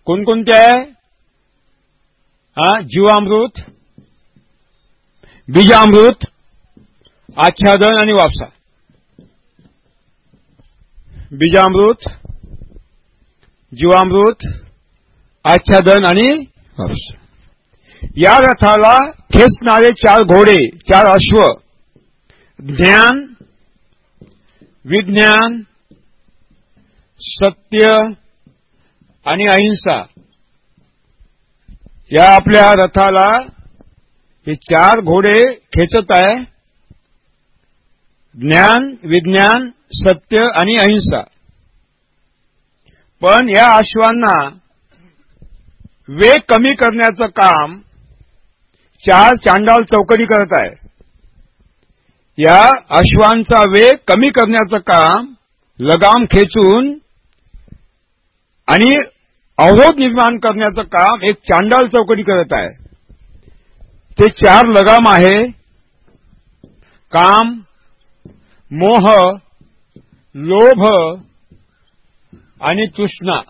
कोणकोणते आहे? हा जीवामृत बीजामृत आच्छादन आणि वापसा. बीजामृत जीवामृत आच्छादन आणि वापसा. या रथाला खेचणारे चार घोडे चार अश्व. ज्ञान विज्ञान सत्य आणि अहिंसा. या आपल्या रथाला हे चार घोडे खेचत आहे. ज्ञान विज्ञान सत्य आणि अहिंसा. पण या अश्वांना वेग कमी करण्याचं काम चार चांडाल चौकडी करत आहे. या अश्वांचा वेग कमी करण्याचं काम लगाम खेचून आणि अवरोध निर्माण करण्याचं काम एक चांडाल चौकडी करत आहे. ते चार लगाम आहे. काम मोह लोभ आणि तृष्णा.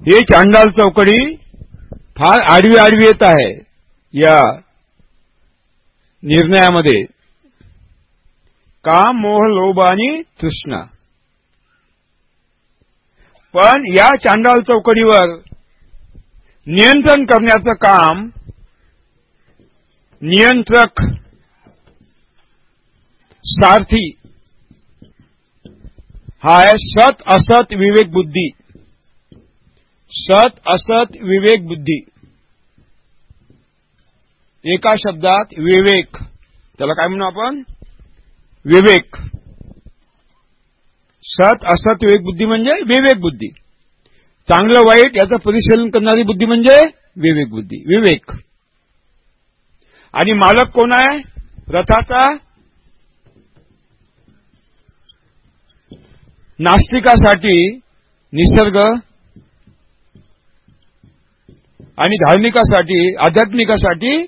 ही चांडाल चौकडी फार आडवी आडवी येत आहे. या निर्णयामध्ये काम मोह लोभ आणि तृष्णा. पण या चांडाल चौकडीवर नियंत्रण करण्याचं काम नियंत्रक सारथी हा आहे सत असत विवेक बुद्धी. सत असत विवेक बुद्धी. एका शब्दात विवेक. त्याला काय म्हणू आपण? विवेक. सत असत विवेक बुद्धी म्हणजे विवेक बुद्धी. चांगलं वाईट याचं परिशीलन करणारी बुद्धी म्हणजे विवेक बुद्धी. विवेक. आणि मालक कोण आहे? रथाचा नास्तिकासाठी निसर्ग आणि धार्मिकासाठी आध्यात्मिकासाठी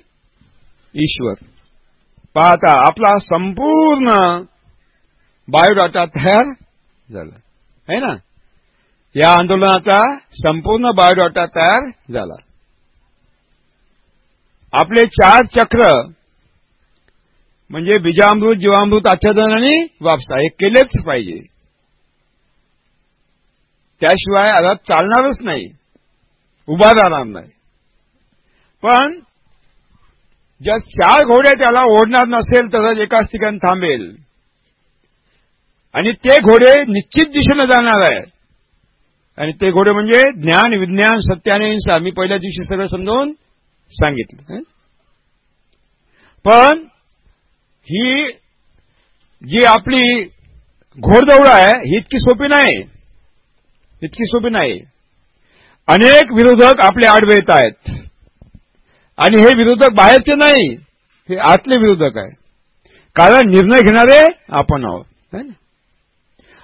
ईश्वर. पाहता आपला संपूर्ण बायोडाटा तयार झाला. है ना? या आंदोलनाचा संपूर्ण बायोडाटा तयार झाला. आपले चार चक्र म्हणजे बीजामृत जीवामृत आच्छादन आणि वापसा हे केलेच पाहिजे. त्याशिवाय आता चालणारच नाही. उभा राहणार नाही. पण ज्या चार घोडे त्याला ओढणार नसेल तसंच एकाच ठिकाणी थांबेल. आणि ते घोडे निश्चित दिशेनं जाणार आहे. आणि ते घोडे म्हणजे ज्ञान विज्ञान सत्य आणि हिंसा मी पहिल्या दिवशी सगळं समजावून सांगितलं पण ही जी आपली घोडदौड आहे ही इतकी सोपी नाही. इतकी सोपी नाही. अनेक विरोधक आपले आडवे येत आहेत. आणि हे विरोधक बाहेरचे नाही हे आतले विरोधक आहे. कारण निर्णय घेणारे आपण आहोत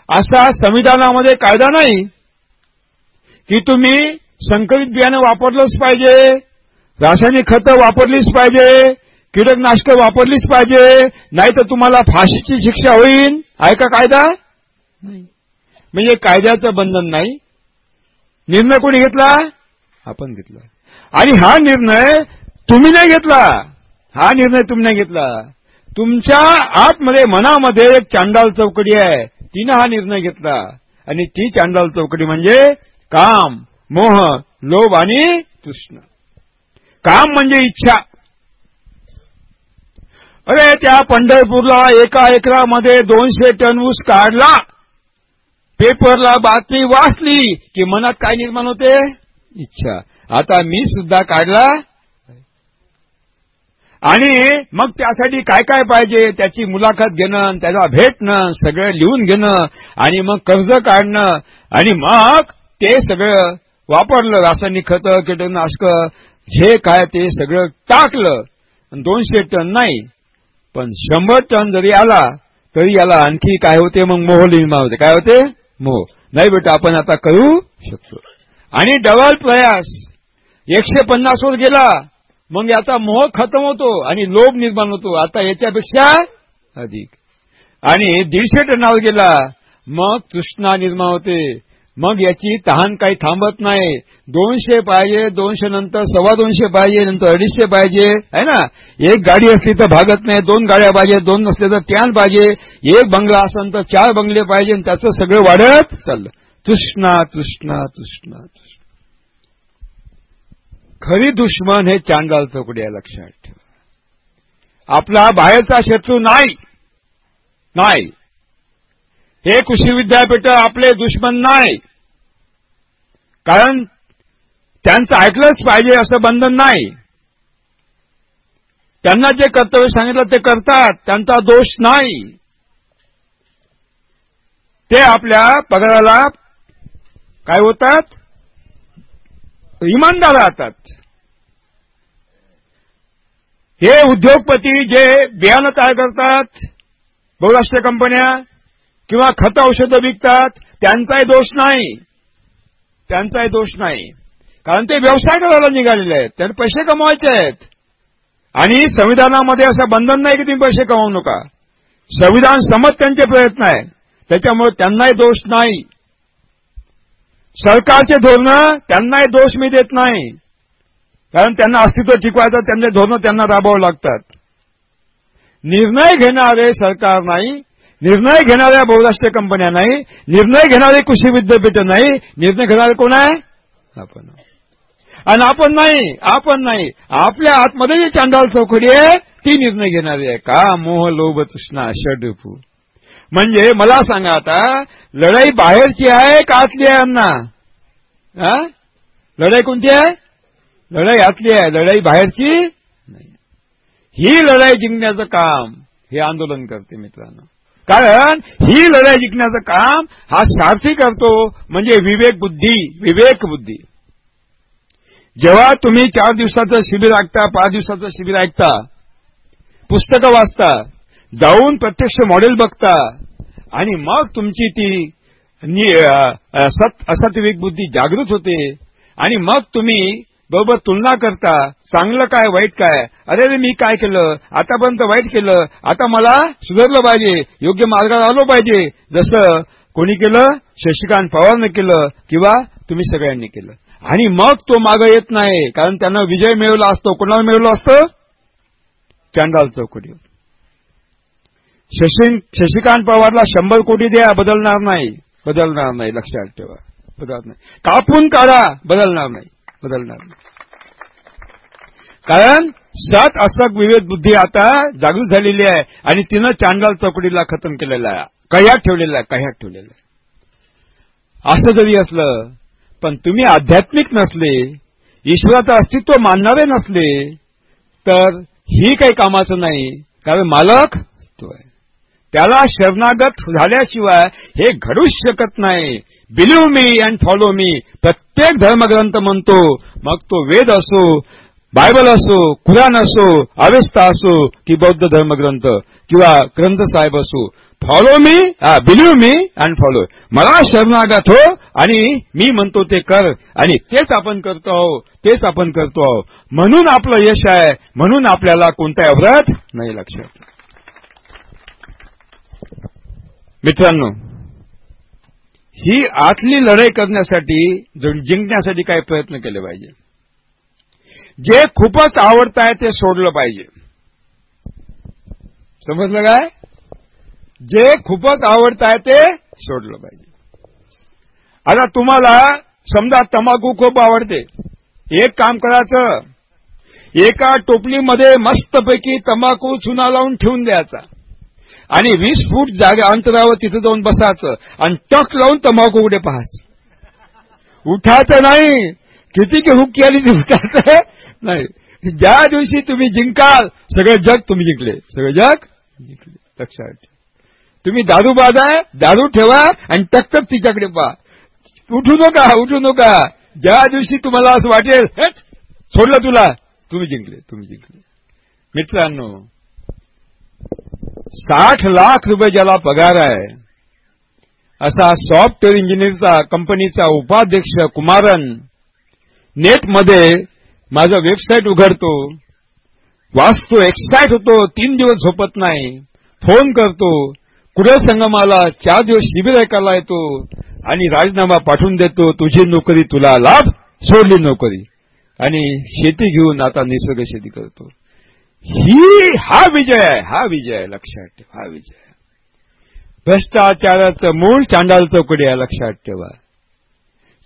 असा संविधानामध्ये कायदा नाही की तुम्ही संकलित बियाणं वापरलंच पाहिजे रासायनिक खतं वापरलीच पाहिजे कीटकनाशकं वापरलीच पाहिजे नाही तर तुम्हाला फाशीची शिक्षा होईल. आहे का कायदा? नाही. म्हणजे कायद्याचं बंधन नाही. निर्णय कोणी घेतला? आपण घेतला. आणि हा निर्णय तुम्ही नाही घेतला. हा निर्णय तुम्ही नाही घेतला. तुमच्या आतमध्ये मनामध्ये एक चांडाल चौकडी आहे. तिनं हा निर्णय घेतला. आणि ती चांडाल चौकडी म्हणजे काम मोह लोभ आणि तृष्ण. काम म्हणजे इच्छा. अरे त्या पंढरपूरला एका एकरामध्ये दोनशे टन ऊस काढला. पेपरला बातमी वाचली की मनात काय निर्माण होते? इच्छा. आता मी सुद्धा काढला. आणि मग त्यासाठी काय काय पाहिजे? त्याची मुलाखत घेणं त्याला भेटणं सगळं लिहून घेणं आणि मग कर्ज काढणं. आणि मग ते सगळं वापरलं रासायनिक खतं कीटकनाशक जे काय ते सगळं टाकलं. दोनशे टन नाही पण शंभर टन जरी आला तरी याला आणखी काय होते? मग मोह निर्माण होते. काय होते? मोह. नाही बेटा आपण आता करू शकतो. आणि डबल प्रयास. एकशे पन्नासवर गेला. मग याचा मोह खतम होतो आणि लोभ निर्माण होतो. आता याच्यापेक्षा अधिक. आणि दीडशे टनावर गेला मग तृष्णा निर्माण होते. मग याची तहान काही थांबत नाही. दोनशे पाहिजे दोनशे नंतर सव्वा दोनशे पाहिजे नंतर अडीचशे पाहिजे. आहे ना? एक गाडी असली तर भागत नाही दोन गाड्या पाहिजे दोन नसले तर त्यान पाहिजे. एक बंगला असेल तर चार बंगले पाहिजे आणि त्याचं सगळं वाढत चाललं. तृष्णा तृष्णा तृष्णा तृष्णा. खरी दुश्मन हे चांडाल चौकडी आहे लक्षात ठेवा. आपला बाहेरचा शत्रू नाही. नाही. हे कृषी विद्यापीठ आपले दुश्मन नाही. कारण त्यांचं ऐकलंच पाहिजे असं बंधन नाही. त्यांना जे कर्तव्य सांगितलं ते करतात त्यांचा दोष नाही. ते आपल्या पगाराला काय होतात इमानदार राहतात. हे उद्योगपती जे बियाणं तयार करतात बहुराष्ट्रीय कंपन्या किंवा खत औषधं विकतात त्यांचाही दोष नाही. त्यांचाही दोष नाही. कारण ते व्यवसाय करायला निघालेले आहेत. त्यांना पैसे कमवायचे आहेत. आणि संविधानामध्ये असं बंधन नाही की तुम्ही पैसे कमावू नका. संविधान समज त्यांचे प्रयत्न आहे. त्याच्यामुळे त्यांनाही दोष नाही. सरकारचे धोरणं त्यांनाही दोष मी देत नाही. कारण त्यांना अस्तित्व टिकवायचं त्यांचे धोरणं त्यांना राबवावं लागतात. निर्णय घेणारे सरकार नाही निर्णय घेणाऱ्या बहुराष्ट्रीय कंपन्या नाही निर्णय घेणारे कृषी विद्यापीठ नाही निर्णय घेणारे कोण आहे? आपण. आणि आपण नाही आपण नाही. आपल्या आतमध्ये जी चांडाल चौकडी आहे ती निर्णय घेणारी आहे. का मोह लोभ तृष्णा षडपू म्हणजे मला सांगा आता लढाई बाहेरची आहे का आतली आहे अण्णा? लढाई कोणती आहे? लढाई आतली आहे. लढाई बाहेरची नाही. ही लढाई जिंकण्याचं काम हे आंदोलन करते मित्रांनो. कारण ही लढाई जिंकण्याचं काम हा सारथी करतो म्हणजे विवेक बुद्धी विवेक बुद्धी. जेव्हा तुम्ही चार दिवसाचं शिबिर ऐकता पाच दिवसाचं शिबिर ऐकता पुस्तकं वाचता जाऊन प्रत्यक्ष मॉडेल बघता. आणि मग तुमची ती नि- सत असत्विक बुद्धी जागृत होते. आणि मग तुम्ही बरोबर तुलना करता. चांगलं काय वाईट काय? अरे रे मी काय केलं? आतापर्यंत वाईट केलं. आता मला सुधारलं पाहिजे. योग्य मार्गाला आलो पाहिजे. जसं कोणी केलं शशिकांत पवारनं केलं किंवा तुम्ही सगळ्यांनी केलं. आणि मग तो मागं येत नाही. कारण त्यानं विजय मिळवला असतो. कोणाला मिळवलं असतं? चांडाल चौकडीवर शशी शशिकांत पवारला शंभर कोटी द्या बदलणार नाही. बदलणार नाही लक्षात ठेवा. बदलणार नाही. कापून काढा बदलणार नाही. बदलणार नाही. कारण सात असक विवेक बुद्धी आता जागृत झालेली आहे आणि तिनं चांडाल चौकडीला खतम केलेला आहे. कह्यात ठेवलेला आहे कह्यात ठेवलेला आहे. असं जरी असलं पण तुम्ही आध्यात्मिक नसले ईश्वराचं अस्तित्व मानणारे नसले तर ही काही कामाचं नाही. कारण मालक तो आहे. त्याला शरणागत झाल्याशिवाय हे घडूच शकत नाही. Believe me and follow me प्रत्येक धर्मग्रंथ म्हणतो मग तो वेद असो बायबल असो कुराण असो अवेस्ता असो की बौद्ध धर्मग्रंथ किंवा ग्रंथ साहेब असो. Follow me believe me and follow मला शरणागत हो आणि मी म्हणतो ते कर आणि तेच आपण करतो आहो तेच आपण करतो आहो. म्हणून आपलं यश आहे म्हणून आपल्याला कोणताही अवरत नाही लक्षात. मित्रांनो ही आतली लढाई करण्यासाठी जिंकण्यासाठी काही प्रयत्न केले पाहिजे. जे खूपच आवडत आहे ते सोडलं पाहिजे. समजलं काय? जे खूपच आवडत आहे ते सोडलं पाहिजे. आता तुम्हाला समजा तंबाखू खूप आवडते. एक काम करायचं. एका टोपलीमध्ये मस्तपैकी तंबाखू चुना लावून ठेवून द्यायचा. आणि वीस फूट जागा अंतरावर तिथं जाऊन बसायचं. आणि टक लावून तंबाखू उघडे पाहायचं. उठायचं नाही. किती की हुक्की आली ती उठायचं? नाही. ज्या दिवशी तुम्ही जिंकाल सगळं जग तुम्ही जिंकले. सगळं जग जिंकले. लक्षात ठेवा. तुम्ही दारू बाधा दारू ठेवा आणि टक टक तिच्याकडे पहा. उठू नका उठू नका. ज्या दिवशी तुम्हाला असं वाटेल सोडलं तुला. तुम्ही जिंकले तुम्ही जिंकले. मित्रांनो साठ लाख रुपये ज्याला पगार आहे असा सॉफ्टवेअर इंजिनिअरचा कंपनीचा उपाध्यक्ष कुमारन नेटमध्ये माझा वेबसाईट उघडतो. वाचतो एक्साईट होतो तीन दिवस झोपत नाही. फोन करतो. कुठे संगमाला चार दिवस शिबिर ऐकायला येतो आणि राजीनामा पाठवून देतो तुझी नोकरी तुला लाभ सोडली नोकरी. आणि शेती घेऊन आता निसर्ग शेती करतो. ही हा विजय आहे हा विजय आहे लक्षात ठेवा हा विजय आहे. भ्रष्टाचाराचं मूळ चांडाल चौकडी आहे लक्षात ठेवा.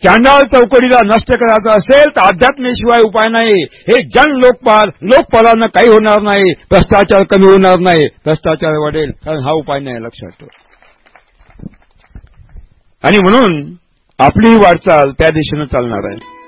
चांडाल चौकडीला नष्ट करायचं असेल तर अध्यात्मेशिवाय उपाय नाही. हे जन लोकपाल लोकपालानं काही होणार नाही. भ्रष्टाचार कमी होणार नाही. भ्रष्टाचार वाढेल कारण हा उपाय नाही लक्षात ठेवा. आणि म्हणून आपली वाटचाल त्या दिशेनं चालणार आहे.